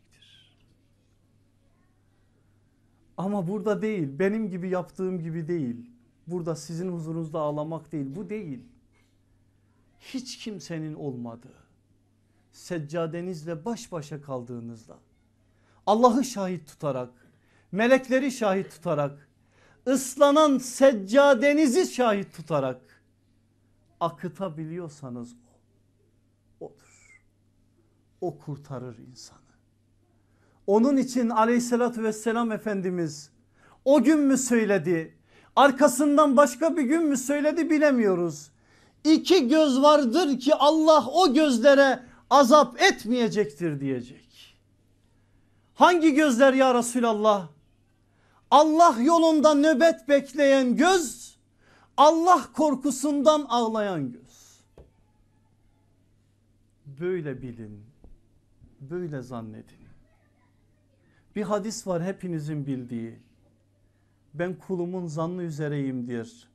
Ama burada değil benim gibi yaptığım gibi değil. Burada sizin huzurunuzda ağlamak değil bu değil. Hiç kimsenin olmadığı seccadenizle baş başa kaldığınızda Allah'ı şahit tutarak melekleri şahit tutarak ıslanan seccadenizi şahit tutarak akıtabiliyorsanız. O kurtarır insanı. Onun için aleyhissalatü vesselam Efendimiz o gün mü söyledi arkasından başka bir gün mü söyledi bilemiyoruz. İki göz vardır ki Allah o gözlere azap etmeyecektir diyecek. Hangi gözler ya Resulallah? Allah yolunda nöbet bekleyen göz, Allah korkusundan ağlayan göz. Böyle bilin, böyle zannedin. Bir hadis var hepinizin bildiği. Ben kulumun zannı üzereyimdir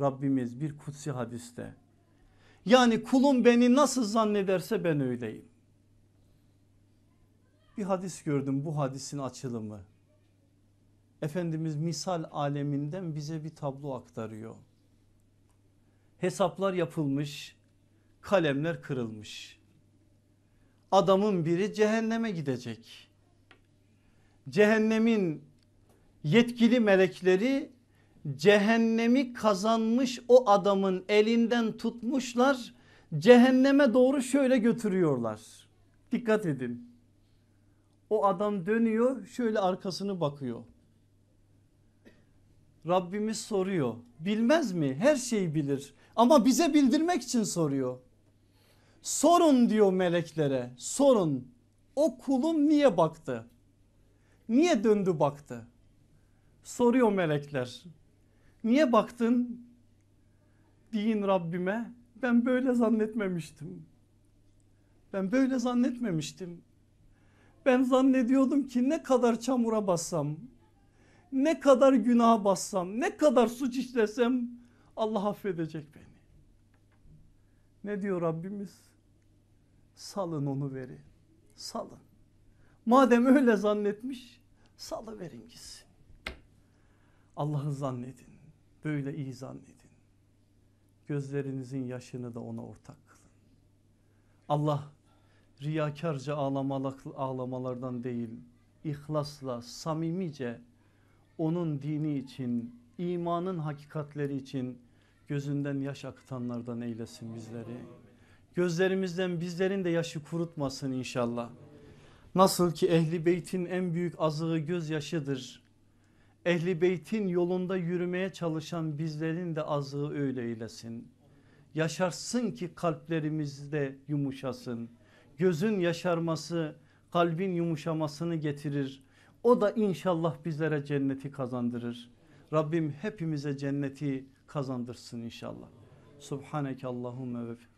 Rabbimiz bir kutsi hadiste. Yani kulum beni nasıl zannederse ben öyleyim. Bir hadis gördüm bu hadisin açılımı. Efendimiz misal aleminden bize bir tablo aktarıyor. Hesaplar yapılmış, kalemler kırılmış. Adamın biri cehenneme gidecek. Cehennemin yetkili melekleri cehennemi kazanmış o adamın elinden tutmuşlar. Cehenneme doğru şöyle götürüyorlar. Dikkat edin. O adam dönüyor şöyle arkasını bakıyor. Rabbimiz soruyor. Bilmez mi? Her şeyi bilir. Ama bize bildirmek için soruyor. Sorun diyor meleklere. Sorun. O kulum niye baktı? Niye döndü baktı? Soruyor melekler. Niye baktın? Deyin Rabbime. Ben böyle zannetmemiştim. Ben böyle zannetmemiştim. Ben zannediyordum ki ne kadar çamura bassam, ne kadar günaha bassam, ne kadar suç işlesem Allah affedecek beni. Ne diyor Rabbimiz? Salın onu veri. Salın. Madem öyle zannetmiş salıverin gitsin. Allah'ı zannedin. Böyle iyi zannedin. Gözlerinizin yaşını da ona ortak kılın. Allah riyakarca ağlamalardan değil ihlasla samimice onun dini için imanın hakikatleri için gözünden yaş akıtanlardan eylesin bizleri. Gözlerimizden bizlerin de yaşı kurutmasın inşallah. Nasıl ki ehli beytin en büyük azığı gözyaşıdır. Ehli beytin yolunda yürümeye çalışan bizlerin de azığı öyle eylesin. Yaşarsın ki kalplerimizde yumuşasın. Gözün yaşarması kalbin yumuşamasını getirir. O da inşallah bizlere cenneti kazandırır. Rabbim hepimize cenneti kazandırsın inşallah. Subhaneke Allahümme ve